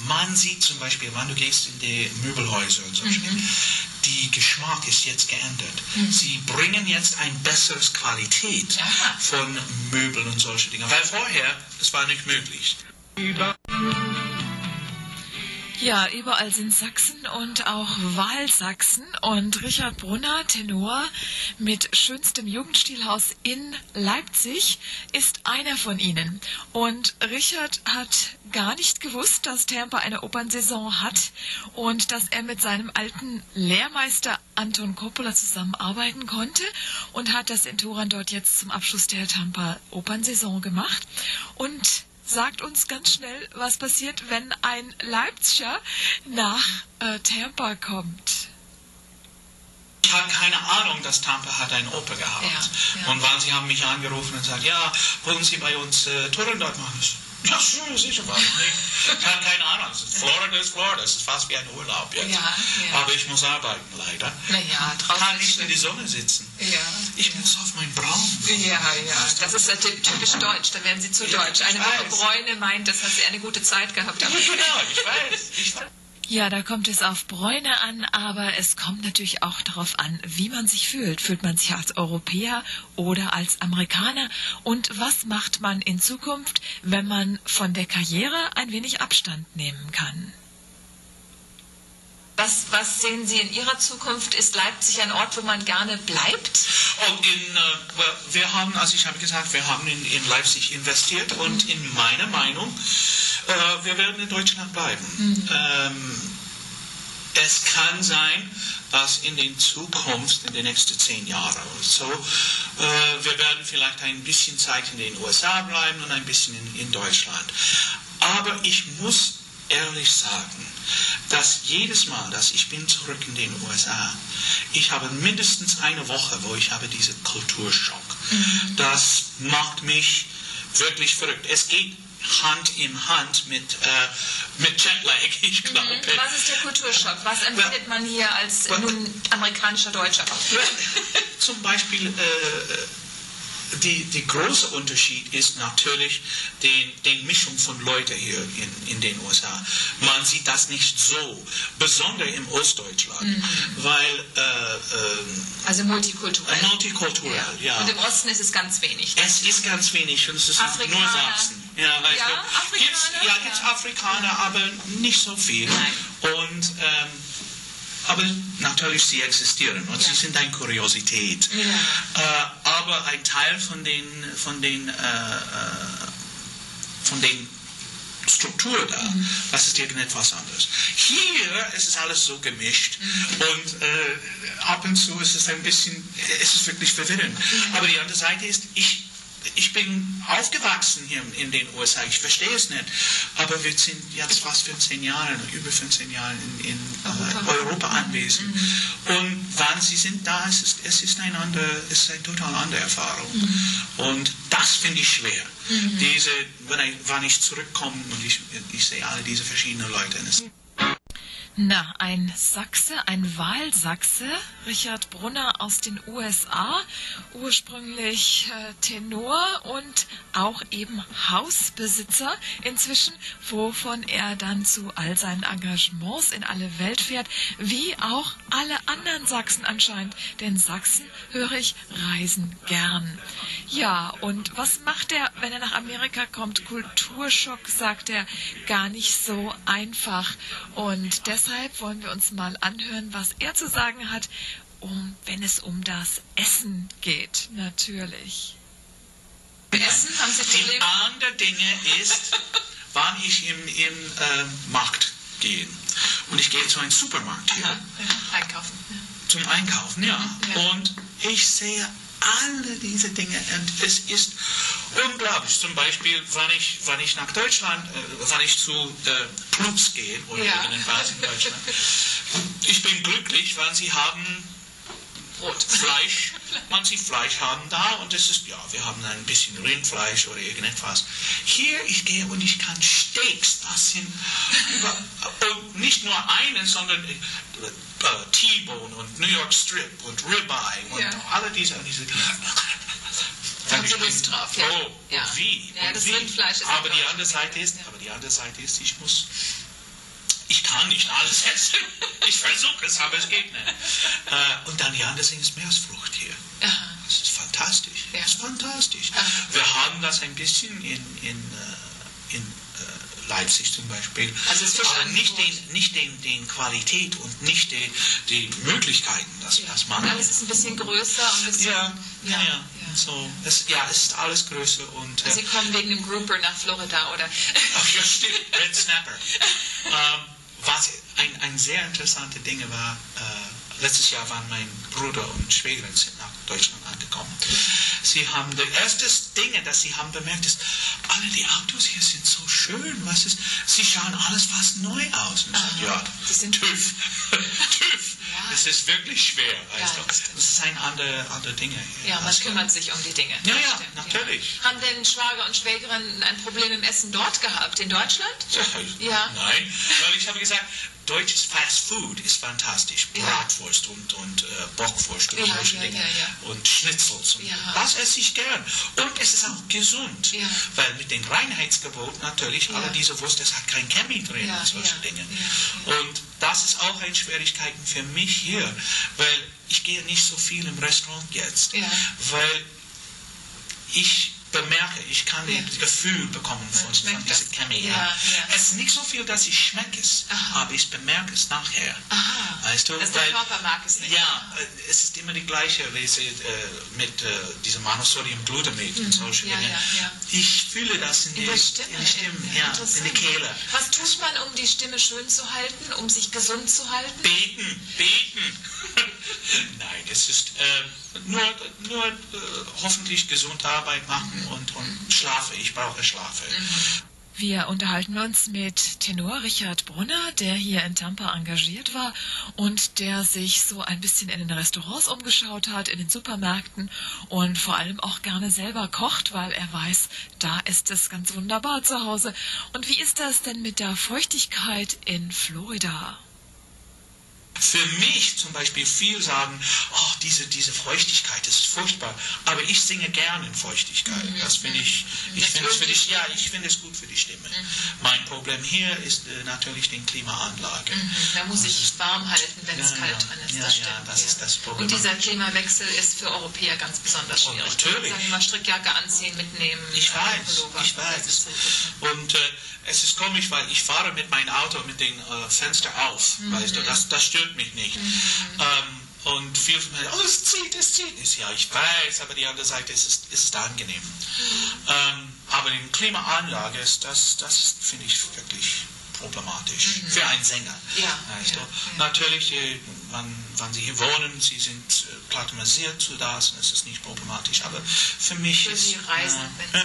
Speaker 5: man sieht zum Beispiel, wenn du gehst in die Möbelhäuser und solche
Speaker 3: Mhm.
Speaker 5: Dinge, die Geschmack ist jetzt geändert. Sie bringen jetzt ein besseres Qualität
Speaker 3: Aha.
Speaker 5: von Möbeln und solche Dinge, weil vorher, das war nicht möglich.
Speaker 1: Ja, überall sind Sachsen und auch Wahlsachsen. Und Richard Brunner, Tenor mit schönstem Jugendstilhaus in Leipzig, ist einer von ihnen. Und Richard hat gar nicht gewusst, dass Tampa eine Opernsaison hat und dass er mit seinem alten Lehrmeister Anton Coppola zusammenarbeiten konnte und hat das in Turan dort jetzt zum Abschluss der Tampa Opernsaison gemacht. Und sagt uns ganz schnell, was passiert, wenn ein Leipziger nach äh, Tampa kommt.
Speaker 5: Ich habe keine Ahnung, dass Tampa hat eine Oper gehabt.
Speaker 3: Ja, ja.
Speaker 5: Und weil sie haben mich angerufen und gesagt, ja, wollen Sie bei uns äh, Touren dort machen? Ich Ja, sure, sicher, warum nicht? Ich habe keine Ahnung. Ist Florida ist Florida. Es ist fast wie ein Urlaub jetzt.
Speaker 3: Ja, ja.
Speaker 5: Aber ich muss arbeiten, leider.
Speaker 3: Naja, draußen
Speaker 5: Kann
Speaker 3: ist
Speaker 5: nicht in die
Speaker 3: schön.
Speaker 5: Sonne sitzen.
Speaker 3: Ja.
Speaker 5: Ich muss auf meinen Braun.
Speaker 3: Ja, ja, das ist typisch deutsch, da werden Sie zu deutsch.
Speaker 5: ich
Speaker 3: Eine Woche. Bräune meint, dass Sie eine gute Zeit gehabt.
Speaker 5: Ja, genau, ich weiß. Ich weiß.
Speaker 1: Ja, da kommt es auf Bräune an, aber es kommt natürlich auch darauf an, wie man sich fühlt. Fühlt man sich als Europäer oder als Amerikaner? Und was macht man in Zukunft, wenn man von der Karriere ein wenig Abstand nehmen kann?
Speaker 3: Was, was sehen Sie in Ihrer Zukunft? Ist Leipzig ein Ort, wo man gerne bleibt?
Speaker 5: Und in, äh, wir haben, also ich habe gesagt, wir haben in, in Leipzig investiert und in meiner Meinung, äh, wir werden in Deutschland bleiben. Ähm, es kann sein, dass in der Zukunft, in den nächsten zehn Jahren oder so, äh, wir werden vielleicht ein bisschen Zeit in den USA bleiben und ein bisschen in, in Deutschland. Aber ich muss ehrlich sagen, dass jedes Mal, dass ich bin zurück in den USA, ich habe mindestens eine Woche, wo ich habe diesen Kulturschock. Das macht mich wirklich verrückt. Es geht Hand in Hand mit, äh, mit Jetlag, ich glaube.
Speaker 3: Was ist der Kulturschock? Was empfindet man hier als
Speaker 5: Well-
Speaker 3: nun amerikanischer Deutscher?
Speaker 5: Zum Beispiel, äh, die, die große Unterschied ist natürlich die, die Mischung von Leuten hier in, in den USA. Man sieht das nicht so, besonders im Ostdeutschland, weil äh, ähm,
Speaker 3: Also multikulturell.
Speaker 5: multikulturell, ja.
Speaker 3: Und im Osten ist es ganz wenig.
Speaker 5: Es ist ganz wenig und es ist
Speaker 3: Afrikaner.
Speaker 5: nur Sachsen. Ja, weißt
Speaker 3: Ja,
Speaker 5: du,
Speaker 3: Afrikaner,
Speaker 5: gibt's, ja,
Speaker 3: ja.
Speaker 5: gibt's Afrikaner, aber nicht so viel.
Speaker 3: Nein.
Speaker 5: Und, ähm, aber natürlich, sie existieren und
Speaker 3: Ja.
Speaker 5: sie sind eine Kuriosität. Äh, aber ein Teil von den, von den, äh, äh, von den Struktur da. Mhm. Das ist irgendetwas anderes. Hier ist es alles so gemischt mhm. und äh, ab und zu ist es ein bisschen, es ist wirklich verwirrend. Mhm. Aber die andere Seite ist, ich ich bin aufgewachsen hier in den USA, ich verstehe es nicht, aber wir sind jetzt fast 15 Jahre, über 15 Jahre in, in Europa. Äh, Europa anwesend. Mhm. Und wann sie sind da, es ist, es ist, eine, andere, es ist eine total andere Erfahrung. Mhm. Und das finde ich schwer. Mhm. Diese, wenn ich, wenn ich zurückkomme und ich, ich sehe alle diese verschiedenen Leute.
Speaker 1: Na, ein Sachse, ein Wahlsachse, Richard Brunner aus den USA, ursprünglich äh, Tenor und auch eben Hausbesitzer inzwischen, wovon er dann zu all seinen Engagements in alle Welt fährt, wie auch alle anderen Sachsen anscheinend, denn Sachsen, höre ich, reisen gern. Ja, und was macht er, wenn er nach Amerika kommt? Kulturschock, sagt er, gar nicht so einfach. Und deshalb deshalb wollen wir uns mal anhören, was er zu sagen hat, um, wenn es um das Essen geht, natürlich.
Speaker 5: Essen haben Sie? Die andere Dinge ist, wann ich im, im äh, Markt gehe. Und ich gehe zu einem Supermarkt hier. Ja,
Speaker 3: ja, einkaufen. Ja.
Speaker 5: Zum Einkaufen, ja. Und ich sehe alle diese Dinge und es ist unglaublich. Zum Beispiel, wenn ich, wenn ich nach Deutschland, äh, wenn ich zu äh, Clubs gehe oder ja. in Deutschland, ich bin glücklich, weil sie haben Brot, Fleisch, manche Fleisch haben da und es ist, ja, wir haben ein bisschen Rindfleisch oder irgendetwas. Hier, ich gehe und ich kann Steaks, das sind, über, und nicht nur einen, sondern äh, äh, T-Bone und New York Strip und Ribeye und ja. alle diese, diese
Speaker 3: dann ich Lust drauf, ja.
Speaker 5: Oh, ja. und wie?
Speaker 3: Ja, das
Speaker 5: wie?
Speaker 3: Rindfleisch ist
Speaker 5: aber die andere Seite ist, aber die andere Seite ist, ich muss ich kann nicht alles essen. Ich versuche es, aber es geht nicht. Äh, und dann andere Sache ist Meeresfrucht hier. Aha. Das ist fantastisch. Ja. Das ist fantastisch. Aha. Wir haben das ein bisschen in, in, äh, in äh, Leipzig zum Beispiel.
Speaker 3: Also
Speaker 5: aber nicht, den, nicht den, den Qualität und nicht die, die Möglichkeiten, dass wir das machen.
Speaker 3: Alles ist ein bisschen größer und ein bisschen.
Speaker 5: Ja, ja, ja. ja. So, es, ja, es ist alles größer und.
Speaker 3: Äh, Sie kommen wegen dem Grouper nach Florida, oder?
Speaker 5: Ach ja, stimmt, Red Snapper. ähm, was ein, ein sehr interessante Ding war, äh, letztes Jahr waren mein Bruder und Schwägerin sind nach Deutschland angekommen. Sie haben, das erste Ding, das sie haben bemerkt, ist, alle die Autos hier sind so schön, was ist, sie schauen alles fast neu aus. Und ja,
Speaker 3: die sind
Speaker 5: TÜV, TÜV. Ja. Es ist wirklich schwer, weißt ja, du. Das, ein andere, andere Dinge.
Speaker 3: Ja, man kümmert sich um die Dinge.
Speaker 5: Ja, ja, stimmt, natürlich.
Speaker 3: Ja. Haben denn Schwager und Schwägerin ein Problem im Essen dort gehabt, in Deutschland?
Speaker 5: Ja. Nein, weil ich habe gesagt, deutsches Fast Food ist fantastisch. Bratwurst und, und äh, Bockwurst und solche Dinge. Und Schnitzels. Und Das esse ich gern. Und es ist auch gesund. Weil mit den Reinheitsgeboten natürlich, alle diese Wurst, es hat kein Chemie drin und solche Dinge. Und das ist auch eine Schwierigkeit für mich hier, weil ich gehe nicht so viel im Restaurant jetzt, weil ich bemerke, ich kann ja. das Gefühl bekommen von, von dieser Chemie. Ja, ja. Es ist nicht so viel, dass ich schmecke es, Aha. aber ich bemerke es nachher.
Speaker 3: Aha. Weißt du, also weil, der Körper mag es nicht.
Speaker 5: Ja, äh, es ist immer die gleiche Lese äh, mit äh, diesem Monosodium-Glutamat mhm. und solche Dinge. Ich fühle das in,
Speaker 3: in, die, Stimme,
Speaker 5: in der Stimme, ja, in der Kehle.
Speaker 3: Was tut man, um die Stimme schön zu halten, um sich gesund zu halten?
Speaker 5: Beten, beten. Nein, es ist äh, nur, nur äh, hoffentlich gesund Arbeit machen und, und schlafe. Ich brauche Schlafe.
Speaker 1: Wir unterhalten uns mit Tenor Richard Brunner, der hier in Tampa engagiert war und der sich so ein bisschen in den Restaurants umgeschaut hat, in den Supermärkten und vor allem auch gerne selber kocht, weil er weiß, da ist es ganz wunderbar zu Hause. Und wie ist das denn mit der Feuchtigkeit in Florida?
Speaker 5: Für mich zum Beispiel viel sagen, oh, diese, diese Feuchtigkeit ist furchtbar. Aber ich singe gerne in Feuchtigkeit. Mhm. Das finde ich, ich finde es für die, ja, ich finde es gut für die Stimme. Mhm. Mein Problem hier ist äh, natürlich die Klimaanlage.
Speaker 3: Mhm. Da muss ich es warm halten, wenn ja, es kalt drin ist.
Speaker 5: Ja,
Speaker 3: das
Speaker 5: ja, das ist das Problem.
Speaker 3: Und dieser Klimawechsel ist für Europäer ganz besonders schwierig.
Speaker 5: Und natürlich.
Speaker 3: Wir mal Strickjacke anziehen, mitnehmen.
Speaker 5: Ich äh, weiß, ich weiß. Und äh, es ist komisch, weil ich fahre mit meinem Auto mit dem äh, Fenster auf, mhm. weißt du, das, das stört mich nicht. Mhm. Ähm, und viele von mir, oh, es zieht, es zieht. Ist, ja, ich weiß, aber die andere Seite ist es ist, ist angenehm. Mhm. Ähm, aber im Klimaanlage ist, das, das finde ich wirklich problematisch mhm. für einen Sänger.
Speaker 3: Ja.
Speaker 5: Weißt
Speaker 3: ja.
Speaker 5: du? Natürlich, äh, wann, wann Sie hier wohnen, Sie sind äh, klimatisiert zu das, das ist nicht problematisch, aber für mich
Speaker 3: für
Speaker 5: ist...
Speaker 3: Sie reisen,
Speaker 5: äh,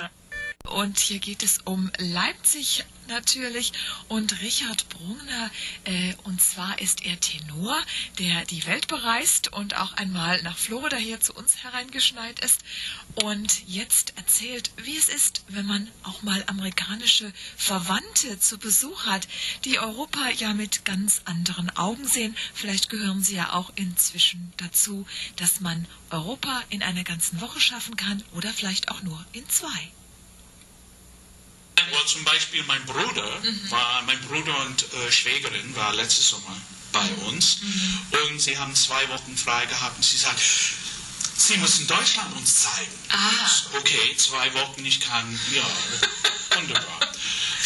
Speaker 3: und hier geht es um Leipzig natürlich und Richard Brungner. Äh, und zwar ist er Tenor, der die Welt bereist und auch einmal nach Florida hier zu uns hereingeschneit ist. Und jetzt erzählt, wie es ist, wenn man auch mal amerikanische Verwandte zu Besuch hat, die Europa ja mit ganz anderen Augen sehen. Vielleicht gehören sie ja auch inzwischen dazu, dass man Europa in einer ganzen Woche schaffen kann oder vielleicht auch nur in zwei.
Speaker 5: Well, zum Beispiel mein Bruder
Speaker 3: Mhm.
Speaker 5: war, mein Bruder und äh, Schwägerin war letztes Sommer bei
Speaker 3: Mhm.
Speaker 5: uns und sie haben zwei Wochen frei gehabt und sie sagt, Sie müssen Deutschland uns zeigen.
Speaker 3: Ah.
Speaker 5: Okay, zwei Wochen, ich kann, ja, wunderbar.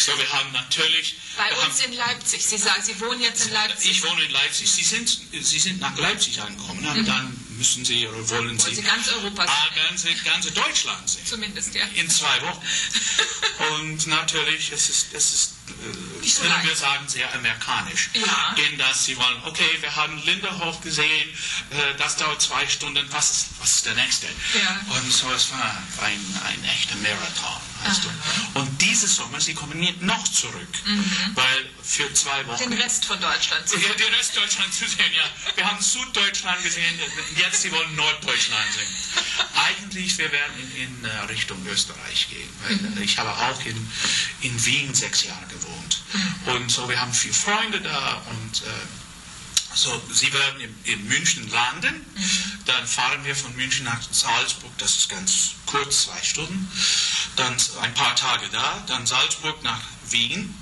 Speaker 5: So, wir haben natürlich...
Speaker 3: Bei uns
Speaker 5: haben,
Speaker 3: in Leipzig. Sie sagen, Sie wohnen jetzt in Leipzig.
Speaker 5: ich wohne in Leipzig. Sie sind, Sie sind nach Leipzig angekommen. Und dann müssen Sie oder wollen
Speaker 3: Mhm. Wollen Sie ganz Europa
Speaker 5: ah,
Speaker 3: sehen?
Speaker 5: ganze, ganze Deutschland sehen.
Speaker 3: Zumindest, ja.
Speaker 5: In zwei Wochen. Und natürlich, es ist, es ist äh,
Speaker 3: so
Speaker 5: können
Speaker 3: leicht.
Speaker 5: wir sagen, sehr amerikanisch.
Speaker 3: Ja.
Speaker 5: In das Sie wollen, okay, wir haben Linderhof gesehen, äh, das dauert zwei Stunden, was ist, was ist der nächste?
Speaker 3: Ja.
Speaker 5: Und so, es war ein, ein echter Marathon. Weißt du? Und dieses Sommer, Sie kommen noch zurück, weil für zwei Wochen...
Speaker 3: Mhm. Den Rest von Deutschland. zu
Speaker 5: Ja, den Rest Deutschland zu sehen, ja. Wir haben Süddeutschland gesehen, jetzt sie wollen Norddeutschland sehen. Eigentlich, wir werden in, äh, Richtung Österreich gehen. Weil Ich habe auch in, in Wien sechs Jahre gewohnt. Und so, wir haben viele Freunde da und äh, so, Sie werden in, in München landen, dann fahren wir von München nach Salzburg, das ist ganz kurz, zwei Stunden, dann ein paar Tage da, dann Salzburg nach Wien.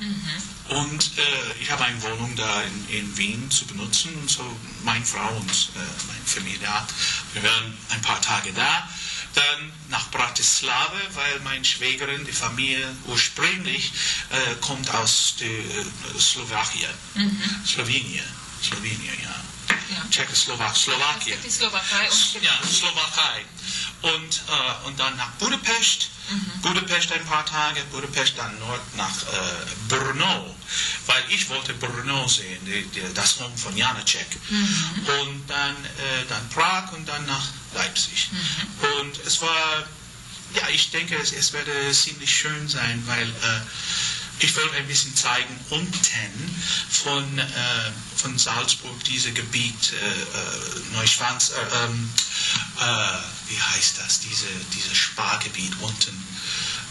Speaker 5: Und äh, ich habe eine Wohnung da in, in Wien zu benutzen. Und so meine Frau und äh, meine Familie da, wir werden ein paar Tage da, dann nach Bratislava, weil meine Schwägerin, die Familie ursprünglich äh, kommt aus der äh, Slowakei, Slowenien. Slowenien, ja.
Speaker 3: Ja.
Speaker 5: Tschechoslowak, Slowakien.
Speaker 3: Die Slowakei und
Speaker 5: Ja, Slowakei. Und, äh, und dann nach Budapest. Budapest ein paar Tage, Budapest dann Nord nach äh, Brno, weil ich wollte Brno sehen, die, die, das Home von Janacek. Und dann, äh, dann Prag und dann nach Leipzig. Und es war, ja, ich denke, es, es werde ziemlich schön sein, weil äh, ich wollte ein bisschen zeigen, unten von, äh, von Salzburg, dieses Gebiet, äh, äh, Neuschwanz, äh, ähm, äh, wie heißt das, diese, dieses Spargebiet unten,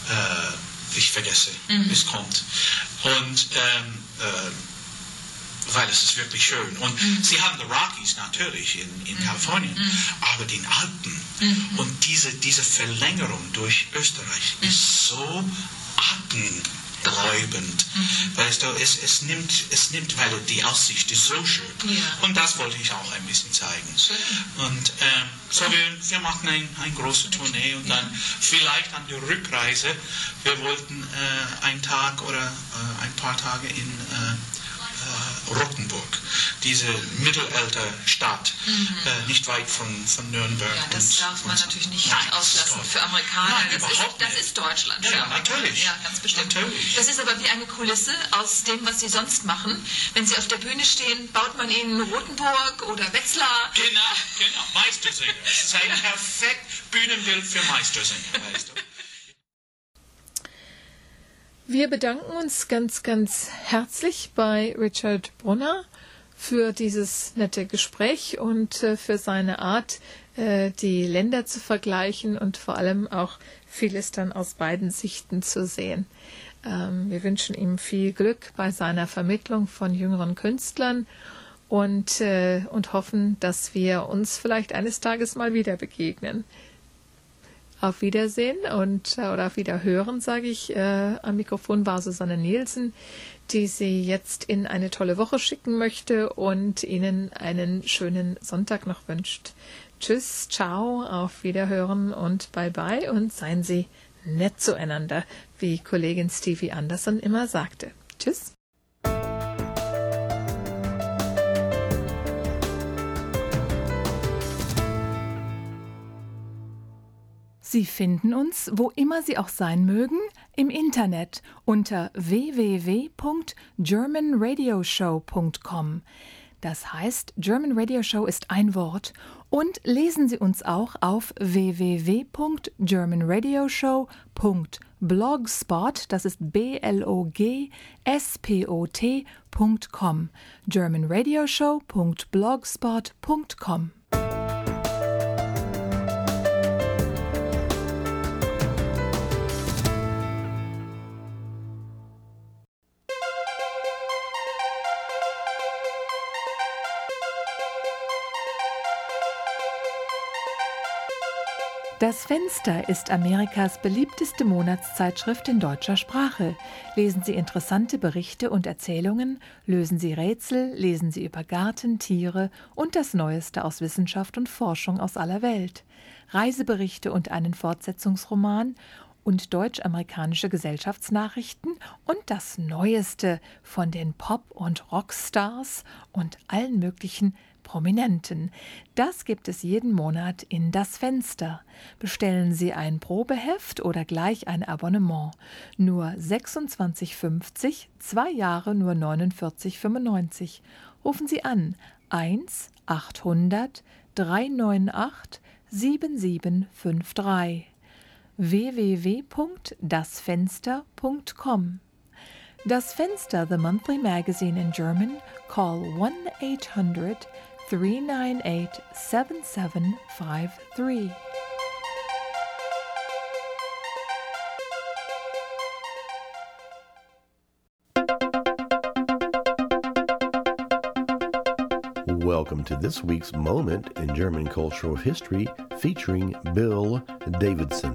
Speaker 5: äh, ich vergesse, wie es kommt. Und ähm, äh, weil es ist wirklich schön. Und sie haben die Rockies natürlich in, in Kalifornien, aber den Alpen. Und diese, diese Verlängerung durch Österreich ist so atembräubend. Weißt du, es, es, nimmt, es nimmt, weil die Aussicht ist so schön.
Speaker 3: Ja.
Speaker 5: Und das wollte ich auch ein bisschen zeigen. Und ähm, so wir, wir machen ein, eine große Tournee und dann vielleicht an der Rückreise, wir wollten äh, einen Tag oder äh, ein paar Tage in äh, äh, Rottenburg, diese Mittelalterstadt, äh, nicht weit von, von Nürnberg.
Speaker 3: Ja, das
Speaker 5: und-
Speaker 3: darf man
Speaker 5: und-
Speaker 3: natürlich nicht
Speaker 5: Nein, das
Speaker 3: auslassen für Amerikaner.
Speaker 5: Nein,
Speaker 3: das, ist, das ist Deutschland.
Speaker 5: Ja, ja, natürlich.
Speaker 3: Ja, ganz bestimmt.
Speaker 5: Natürlich.
Speaker 3: Das ist aber wie eine Kulisse aus dem, was Sie sonst machen. Wenn Sie auf der Bühne stehen, baut man Ihnen Rotenburg oder Wetzlar.
Speaker 5: Genau, genau, Meistersänger. Es ist ein perfekt Bühnenbild für Meistersänger, du.
Speaker 1: Wir bedanken uns ganz, ganz herzlich bei Richard Brunner für dieses nette Gespräch und äh, für seine Art, äh, die Länder zu vergleichen und vor allem auch vieles dann aus beiden Sichten zu sehen. Ähm, wir wünschen ihm viel Glück bei seiner Vermittlung von jüngeren Künstlern und, äh, und hoffen, dass wir uns vielleicht eines Tages mal wieder begegnen. Auf Wiedersehen und äh, oder auf Wiederhören, sage ich. Äh, am Mikrofon war Susanne Nielsen, die Sie jetzt in eine tolle Woche schicken möchte und Ihnen einen schönen Sonntag noch wünscht. Tschüss, ciao, auf Wiederhören und bye bye und seien Sie nett zueinander, wie Kollegin Stevie Anderson immer sagte. Tschüss. Sie finden uns, wo immer Sie auch sein mögen, im Internet unter www.germanradioshow.com. Das heißt, German Radio Show ist ein Wort und lesen Sie uns auch auf www.germanradioshow.blogspot, das ist B L O G S P O T.com. germanradioshow.blogspot.com. Das Fenster ist Amerikas beliebteste Monatszeitschrift in deutscher Sprache. Lesen Sie interessante Berichte und Erzählungen, lösen Sie Rätsel, lesen Sie über Garten, Tiere und das Neueste aus Wissenschaft und Forschung aus aller Welt. Reiseberichte und einen Fortsetzungsroman und deutsch-amerikanische Gesellschaftsnachrichten und das Neueste von den Pop- und Rockstars und allen möglichen Prominenten. Das gibt es jeden Monat in das Fenster. Bestellen Sie ein Probeheft oder gleich ein Abonnement. Nur 26,50, zwei Jahre nur 49,95. Rufen Sie an 1 800 398 7753 www.dasfenster.com Das Fenster, the monthly magazine in German, call 1 800 398 7753.
Speaker 2: Welcome to this week's Moment in German Cultural History featuring Bill Davidson.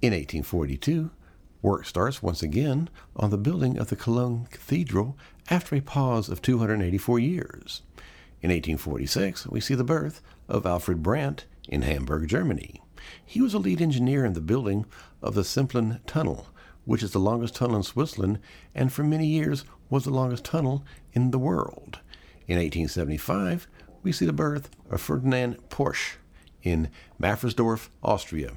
Speaker 2: In 1842, Work starts once again on the building of the Cologne Cathedral after a pause of 284 years. In 1846, we see the birth of Alfred Brandt in Hamburg, Germany. He was a lead engineer in the building of the Simplon Tunnel, which is the longest tunnel in Switzerland and for many years was the longest tunnel in the world. In 1875, we see the birth of Ferdinand Porsche in Maffersdorf, Austria.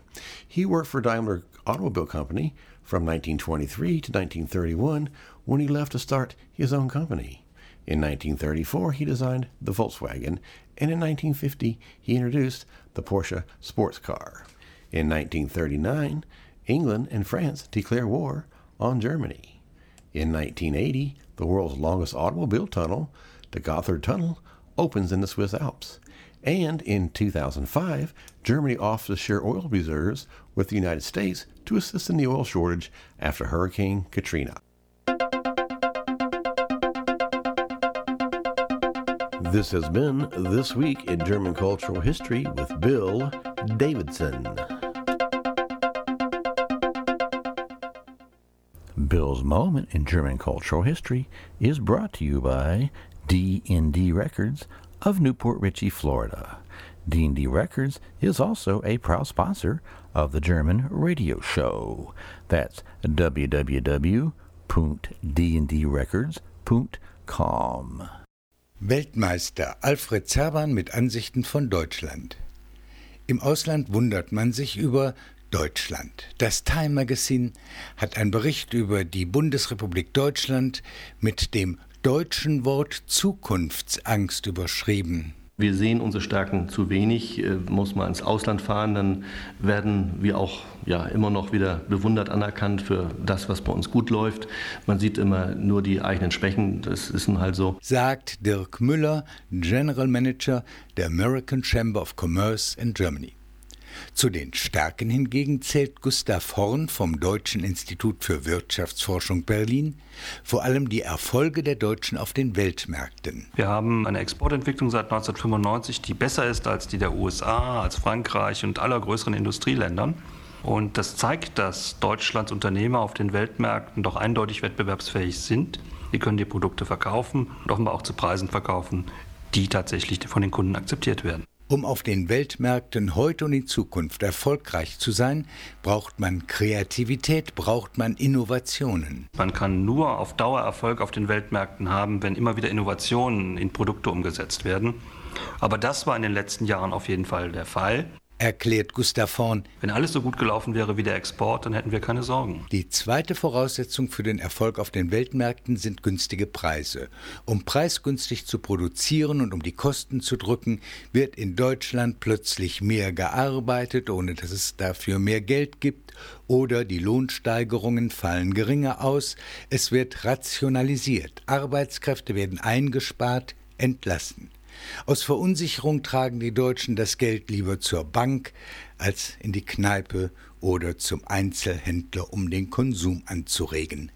Speaker 2: He worked for Daimler Automobile Company from 1923 to 1931 when he left to start his own company. In 1934, he designed the Volkswagen, and in 1950, he introduced the Porsche sports car. In 1939, England and France declare war on Germany. In 1980, the world's longest automobile tunnel, the Gotthard Tunnel, opens in the Swiss Alps. And in 2005, Germany offers to share oil reserves with the United States to assist in the oil shortage after Hurricane Katrina. This has been This Week in German Cultural History with Bill Davidson. Bill's Moment in German Cultural History is brought to you by D&D Records of Newport Richey, Florida. D&D Records is also a proud sponsor of the German radio show. That's www.dndrecords.com.
Speaker 6: Weltmeister Alfred Zerban mit Ansichten von Deutschland. Im Ausland wundert man sich über Deutschland. Das Time Magazine hat einen Bericht über die Bundesrepublik Deutschland mit dem deutschen Wort Zukunftsangst überschrieben.
Speaker 7: Wir sehen unsere Stärken zu wenig. Äh, muss man ins Ausland fahren, dann werden wir auch ja, immer noch wieder bewundert anerkannt für das, was bei uns gut läuft. Man sieht immer nur die eigenen Schwächen. Das ist nun halt so.
Speaker 6: Sagt Dirk Müller, General Manager der American Chamber of Commerce in Germany. Zu den Stärken hingegen zählt Gustav Horn vom Deutschen Institut für Wirtschaftsforschung Berlin vor allem die Erfolge der Deutschen auf den Weltmärkten.
Speaker 8: Wir haben eine Exportentwicklung seit 1995, die besser ist als die der USA, als Frankreich und aller größeren Industrieländern. Und das zeigt, dass Deutschlands Unternehmer auf den Weltmärkten doch eindeutig wettbewerbsfähig sind. Sie können die Produkte verkaufen und offenbar auch zu Preisen verkaufen, die tatsächlich von den Kunden akzeptiert werden.
Speaker 6: Um auf den Weltmärkten heute und in Zukunft erfolgreich zu sein, braucht man Kreativität, braucht man Innovationen.
Speaker 8: Man kann nur auf Dauer Erfolg auf den Weltmärkten haben, wenn immer wieder Innovationen in Produkte umgesetzt werden. Aber das war in den letzten Jahren auf jeden Fall der Fall.
Speaker 6: Erklärt Gustav Horn.
Speaker 8: Wenn alles so gut gelaufen wäre wie der Export, dann hätten wir keine Sorgen.
Speaker 6: Die zweite Voraussetzung für den Erfolg auf den Weltmärkten sind günstige Preise. Um preisgünstig zu produzieren und um die Kosten zu drücken, wird in Deutschland plötzlich mehr gearbeitet, ohne dass es dafür mehr Geld gibt, oder die Lohnsteigerungen fallen geringer aus, es wird rationalisiert, Arbeitskräfte werden eingespart, entlassen. Aus Verunsicherung tragen die Deutschen das Geld lieber zur Bank als in die Kneipe oder zum Einzelhändler, um den Konsum anzuregen.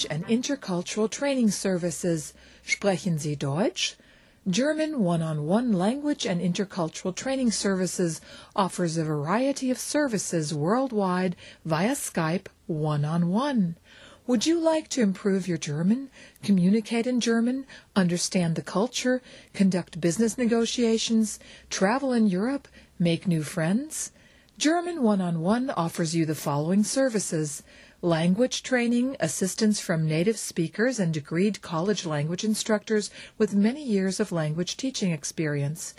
Speaker 1: Language and Intercultural Training Services. Sprechen Sie Deutsch? German One-on-One Language and Intercultural Training Services offers a variety of services worldwide via Skype one-on-one. Would you like to improve your German, communicate in German, understand the culture, conduct business negotiations, travel in Europe, make new friends? German One-on-One offers you the following services. Language training, assistance from native speakers and degreed college language instructors with many years of language teaching experience.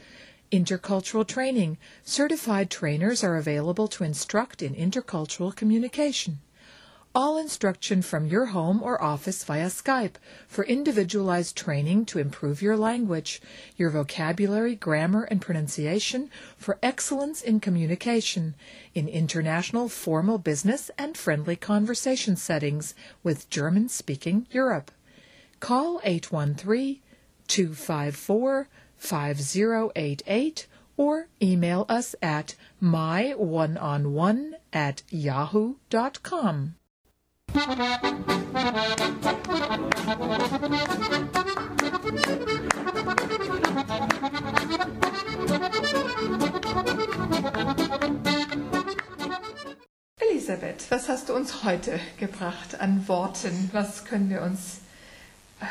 Speaker 1: Intercultural training. Certified trainers are available to instruct in intercultural communication. All instruction from your home or office via Skype for individualized training to improve your language, your vocabulary, grammar, and pronunciation for excellence in communication in international formal business and friendly conversation settings with German speaking Europe. Call 813 254 5088 or email us at myoneonone at yahoo.com. Elisabeth, was hast du uns heute gebracht an Worten? Was können wir uns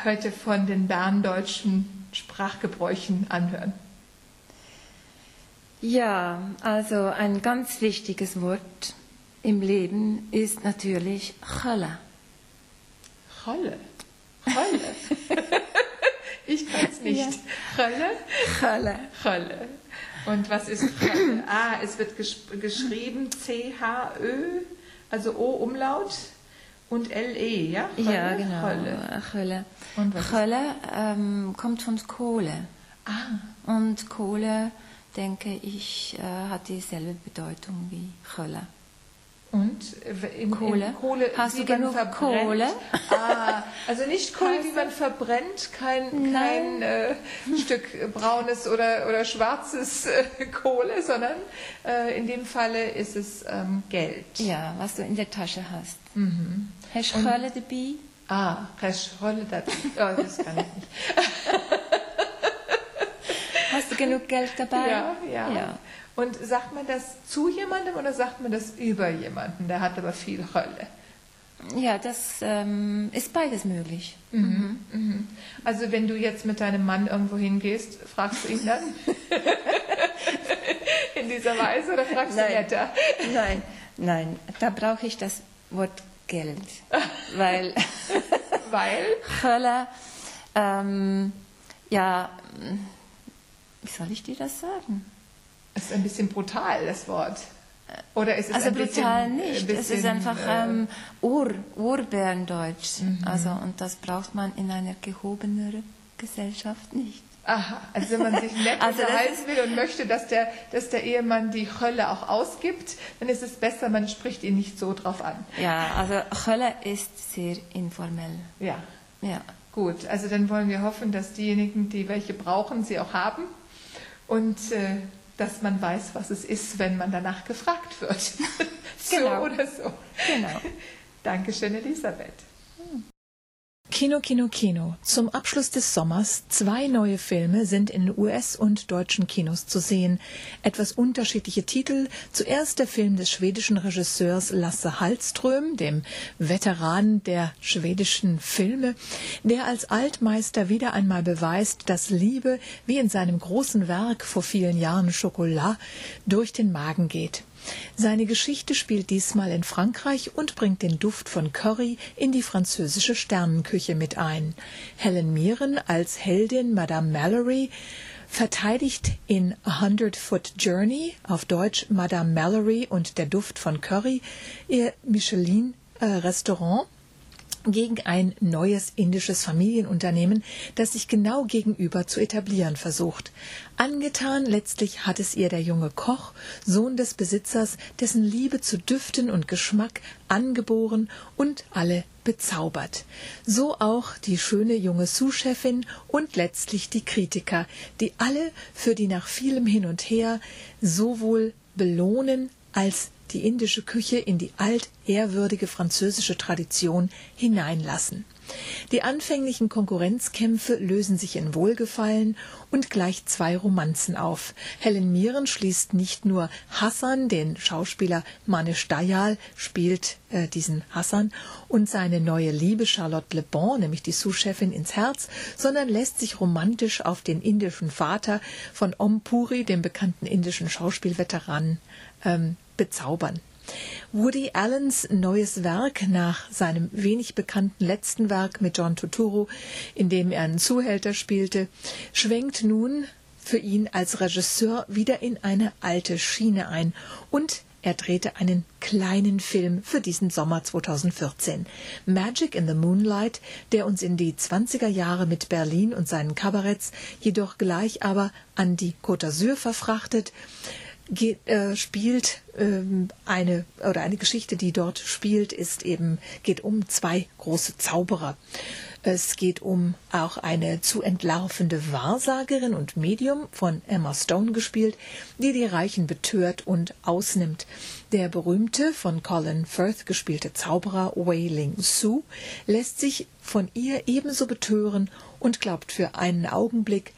Speaker 1: heute von den berndeutschen Sprachgebräuchen anhören?
Speaker 4: Ja, also ein ganz wichtiges Wort im Leben ist natürlich Cholle.
Speaker 1: Cholle. Cholle. ich kann es nicht. Ja. Cholle?
Speaker 4: Cholle.
Speaker 1: Cholle. Und was ist Cholle? Ah, es wird gesch geschrieben C-H-Ö, also O-Umlaut und L-E, ja?
Speaker 4: Cholle? Ja, genau. Cholle. Cholle. Und was Cholle ähm, kommt von Kohle.
Speaker 1: Ah.
Speaker 4: Und Kohle, denke ich, äh, hat dieselbe Bedeutung wie Cholle.
Speaker 1: Und in,
Speaker 4: Kohle.
Speaker 1: In Kohle
Speaker 4: Hast du genug verbrennt. Kohle?
Speaker 1: Ah, also nicht Kohle, die man verbrennt, kein, kein äh, Stück braunes oder, oder schwarzes äh, Kohle, sondern äh, in dem Falle ist es ähm, Geld.
Speaker 4: Ja, was du in der Tasche hast.
Speaker 1: Mhm.
Speaker 4: Hast du Kohle dabei?
Speaker 1: Ah, hast du Kohle dabei? Oh, das kann ich nicht.
Speaker 4: hast du genug Geld dabei?
Speaker 1: Ja, ja. ja. Und sagt man das zu jemandem oder sagt man das über jemanden? Der hat aber viel Hölle.
Speaker 4: Ja, das ähm, ist beides möglich.
Speaker 1: Mhm. Mhm. Also wenn du jetzt mit deinem Mann irgendwo hingehst, fragst du ihn dann in dieser Weise oder fragst
Speaker 4: nein,
Speaker 1: du netter?
Speaker 4: Nein, nein, da brauche ich das Wort Geld, weil
Speaker 1: weil
Speaker 4: Hölle, ähm, ja, wie soll ich dir das sagen?
Speaker 1: Das ist ein bisschen brutal, das Wort. Oder ist es
Speaker 4: also
Speaker 1: ein
Speaker 4: brutal
Speaker 1: bisschen,
Speaker 4: nicht.
Speaker 1: Bisschen,
Speaker 4: es ist einfach
Speaker 1: äh,
Speaker 4: ähm, Ur, Urberndeutsch.
Speaker 1: Mhm.
Speaker 4: Also, und das braucht man in einer gehobeneren Gesellschaft nicht.
Speaker 1: Aha, also wenn man sich nett
Speaker 4: Also
Speaker 1: unterhalten will und möchte, dass der, dass der Ehemann die Hölle auch ausgibt, dann ist es besser, man spricht ihn nicht so drauf an.
Speaker 4: Ja, also Hölle ist sehr informell.
Speaker 1: Ja,
Speaker 4: Ja.
Speaker 1: gut. Also dann wollen wir hoffen, dass diejenigen, die welche brauchen, sie auch haben. Und äh, dass man weiß, was es ist, wenn man danach gefragt wird. so
Speaker 4: Genau.
Speaker 1: oder so.
Speaker 4: Genau.
Speaker 1: Dankeschön, Elisabeth. Kino, Kino, Kino. Zum Abschluss des Sommers zwei neue Filme sind in US- und deutschen Kinos zu sehen. Etwas unterschiedliche Titel. Zuerst der Film des schwedischen Regisseurs Lasse Hallström, dem Veteran der schwedischen Filme, der als Altmeister wieder einmal beweist, dass Liebe, wie in seinem großen Werk vor vielen Jahren Chocolat, durch den Magen geht. Seine Geschichte spielt diesmal in Frankreich und bringt den Duft von Curry in die französische Sternenküche mit ein. Helen Mirren als Heldin Madame Mallory verteidigt in A Hundred Foot Journey, auf Deutsch Madame Mallory und der Duft von Curry, ihr Michelin-Restaurant gegen ein neues indisches Familienunternehmen, das sich genau gegenüber zu etablieren versucht. Angetan letztlich hat es ihr der junge Koch, Sohn des Besitzers, dessen Liebe zu Düften und Geschmack angeboren und alle bezaubert. So auch die schöne junge Sous-Chefin und letztlich die Kritiker, die alle für die nach vielem Hin und Her sowohl belohnen als die indische Küche in die altehrwürdige französische Tradition hineinlassen. Die anfänglichen Konkurrenzkämpfe lösen sich in Wohlgefallen und gleich zwei Romanzen auf. Helen Mirren schließt nicht nur Hassan, den Schauspieler Manish Dayal spielt äh, diesen Hassan, und seine neue Liebe Charlotte Le Bon, nämlich die Sous-Chefin, ins Herz, sondern lässt sich romantisch auf den indischen Vater von Om Puri, dem bekannten indischen Schauspielveteranen, ähm, bezaubern. Woody Allens neues Werk nach seinem wenig bekannten letzten Werk mit John Turturro, in dem er einen Zuhälter spielte, schwenkt nun für ihn als Regisseur wieder in eine alte Schiene ein und er drehte einen kleinen Film für diesen Sommer 2014. Magic in the Moonlight, der uns in die 20er Jahre mit Berlin und seinen Kabaretts, jedoch gleich aber an die Côte d'Azur verfrachtet, geht, äh, spielt ähm, eine oder eine Geschichte, die dort spielt, ist eben geht um zwei große Zauberer. Es geht um auch eine zu entlarvende Wahrsagerin und Medium von Emma Stone gespielt, die die Reichen betört und ausnimmt. Der berühmte von Colin Firth gespielte Zauberer Wei Ling Su lässt sich von ihr ebenso betören und glaubt für einen Augenblick,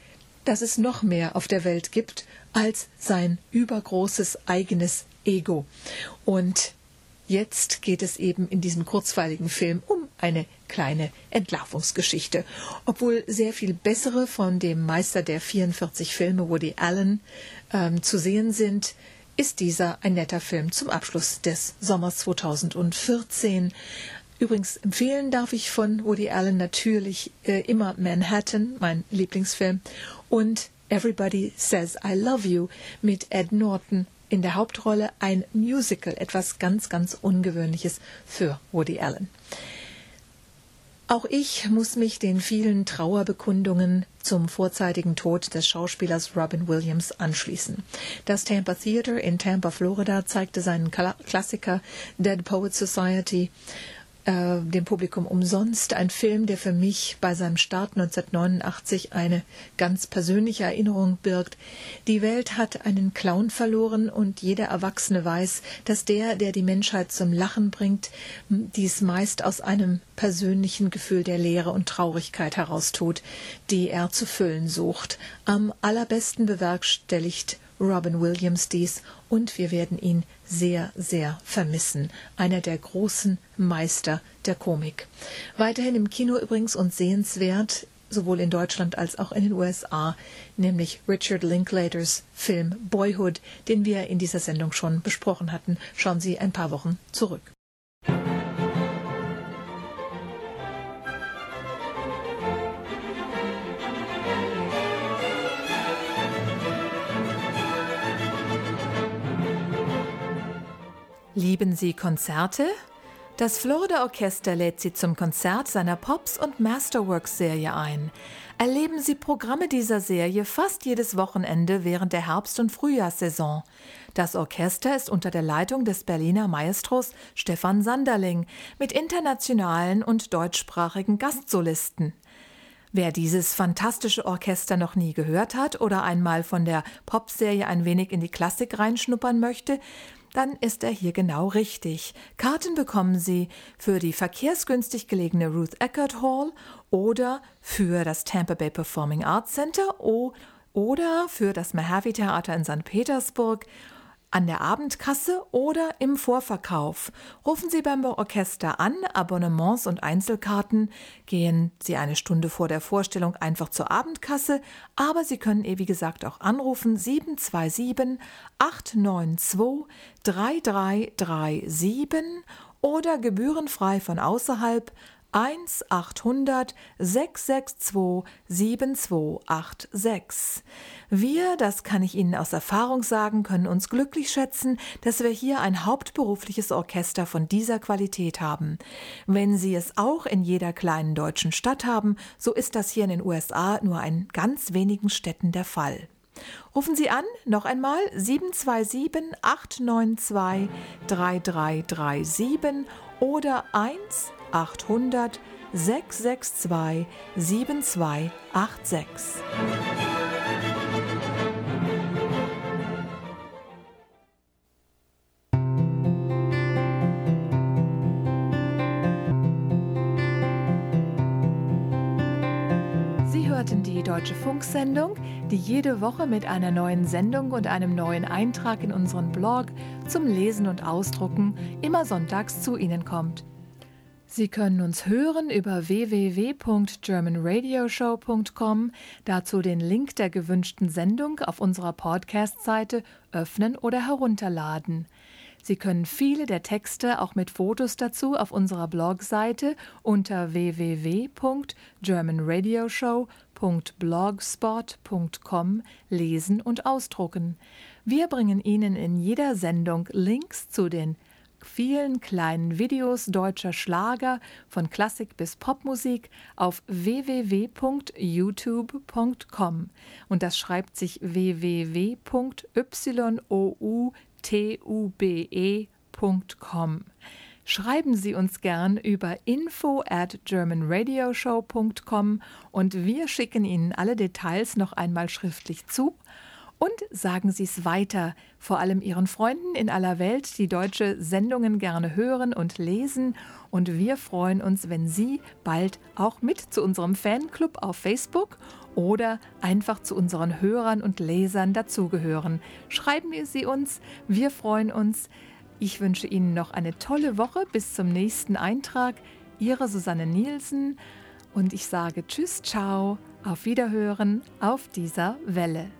Speaker 1: dass es noch mehr auf der Welt gibt als sein übergroßes eigenes Ego. Und jetzt geht es eben in diesem kurzweiligen Film um eine kleine Entlarvungsgeschichte. Obwohl sehr viel bessere von dem Meister der 44 Filme Woody Allen ähm, zu sehen sind, ist dieser ein netter Film zum Abschluss des Sommers 2014. Übrigens empfehlen darf ich von Woody Allen natürlich äh, immer Manhattan, mein Lieblingsfilm, und Everybody Says I Love You mit Ed Norton in der Hauptrolle ein Musical, etwas ganz, ganz Ungewöhnliches für Woody Allen. Auch ich muss mich den vielen Trauerbekundungen zum vorzeitigen Tod des Schauspielers Robin Williams anschließen. Das Tampa Theater in Tampa, Florida zeigte seinen Klassiker Dead Poets Society äh, dem Publikum umsonst. Ein Film, der für mich bei seinem Start 1989 eine ganz persönliche Erinnerung birgt. Die Welt hat einen Clown verloren und jeder Erwachsene weiß, dass der, der die Menschheit zum Lachen bringt, dies meist aus einem persönlichen Gefühl der Leere und Traurigkeit heraustut, die er zu füllen sucht. Am allerbesten bewerkstelligt Robin Williams dies und wir werden ihn sehr, sehr vermissen. Einer der großen Meister der Komik. Weiterhin im Kino übrigens und sehenswert, sowohl in Deutschland als auch in den USA, nämlich Richard Linklaters Film Boyhood, den wir in dieser Sendung schon besprochen hatten. Schauen Sie ein paar Wochen zurück. Lieben Sie Konzerte? Das Florida Orchester lädt Sie zum Konzert seiner Pops- und Masterworks-Serie ein. Erleben Sie Programme dieser Serie fast jedes Wochenende während der Herbst- und Frühjahrssaison. Das Orchester ist unter der Leitung des Berliner Maestros Stefan Sanderling mit internationalen und deutschsprachigen Gastsolisten. Wer dieses fantastische Orchester noch nie gehört hat oder einmal von der Popserie ein wenig in die Klassik reinschnuppern möchte, dann ist er hier genau richtig. Karten bekommen Sie für die verkehrsgünstig gelegene Ruth Eckert Hall oder für das Tampa Bay Performing Arts Center oder für das Mahavi Theater in St. Petersburg an der Abendkasse oder im Vorverkauf. Rufen Sie beim Orchester an, Abonnements und Einzelkarten. Gehen Sie eine Stunde vor der Vorstellung einfach zur Abendkasse, aber Sie können eh wie gesagt auch anrufen. 727 892 3337 oder gebührenfrei von außerhalb 1 800 662 7286. Wir, das kann ich Ihnen aus Erfahrung sagen, können uns glücklich schätzen, dass wir hier ein hauptberufliches Orchester von dieser Qualität haben. Wenn Sie es auch in jeder kleinen deutschen Stadt haben, so ist das hier in den USA nur in ganz wenigen Städten der Fall. Rufen Sie an, noch einmal 727 892 3337 oder 1 800 662 7286. Sie hörten die Deutsche Funksendung, die jede Woche mit einer neuen Sendung und einem neuen Eintrag in unseren Blog zum Lesen und Ausdrucken immer sonntags zu Ihnen kommt. Sie können uns hören über www.germanradioshow.com, dazu den Link der gewünschten Sendung auf unserer Podcast-Seite öffnen oder herunterladen. Sie können viele der Texte auch mit Fotos dazu auf unserer Blogseite unter www.germanradioshow.blogspot.com lesen und ausdrucken. Wir bringen Ihnen in jeder Sendung Links zu den vielen kleinen Videos deutscher Schlager von Klassik bis Popmusik auf www.youtube.com und das schreibt sich www.youtube.com. Schreiben Sie uns gern über info at germanradioshow.com und wir schicken Ihnen alle Details noch einmal schriftlich zu und sagen Sie es weiter, vor allem Ihren Freunden in aller Welt, die deutsche Sendungen gerne hören und lesen. Und wir freuen uns, wenn Sie bald auch mit zu unserem Fanclub auf Facebook oder einfach zu unseren Hörern und Lesern dazugehören. Schreiben Sie uns, wir freuen uns. Ich wünsche Ihnen noch eine tolle Woche bis zum nächsten Eintrag. Ihre Susanne Nielsen und ich sage Tschüss, ciao, auf Wiederhören auf dieser Welle.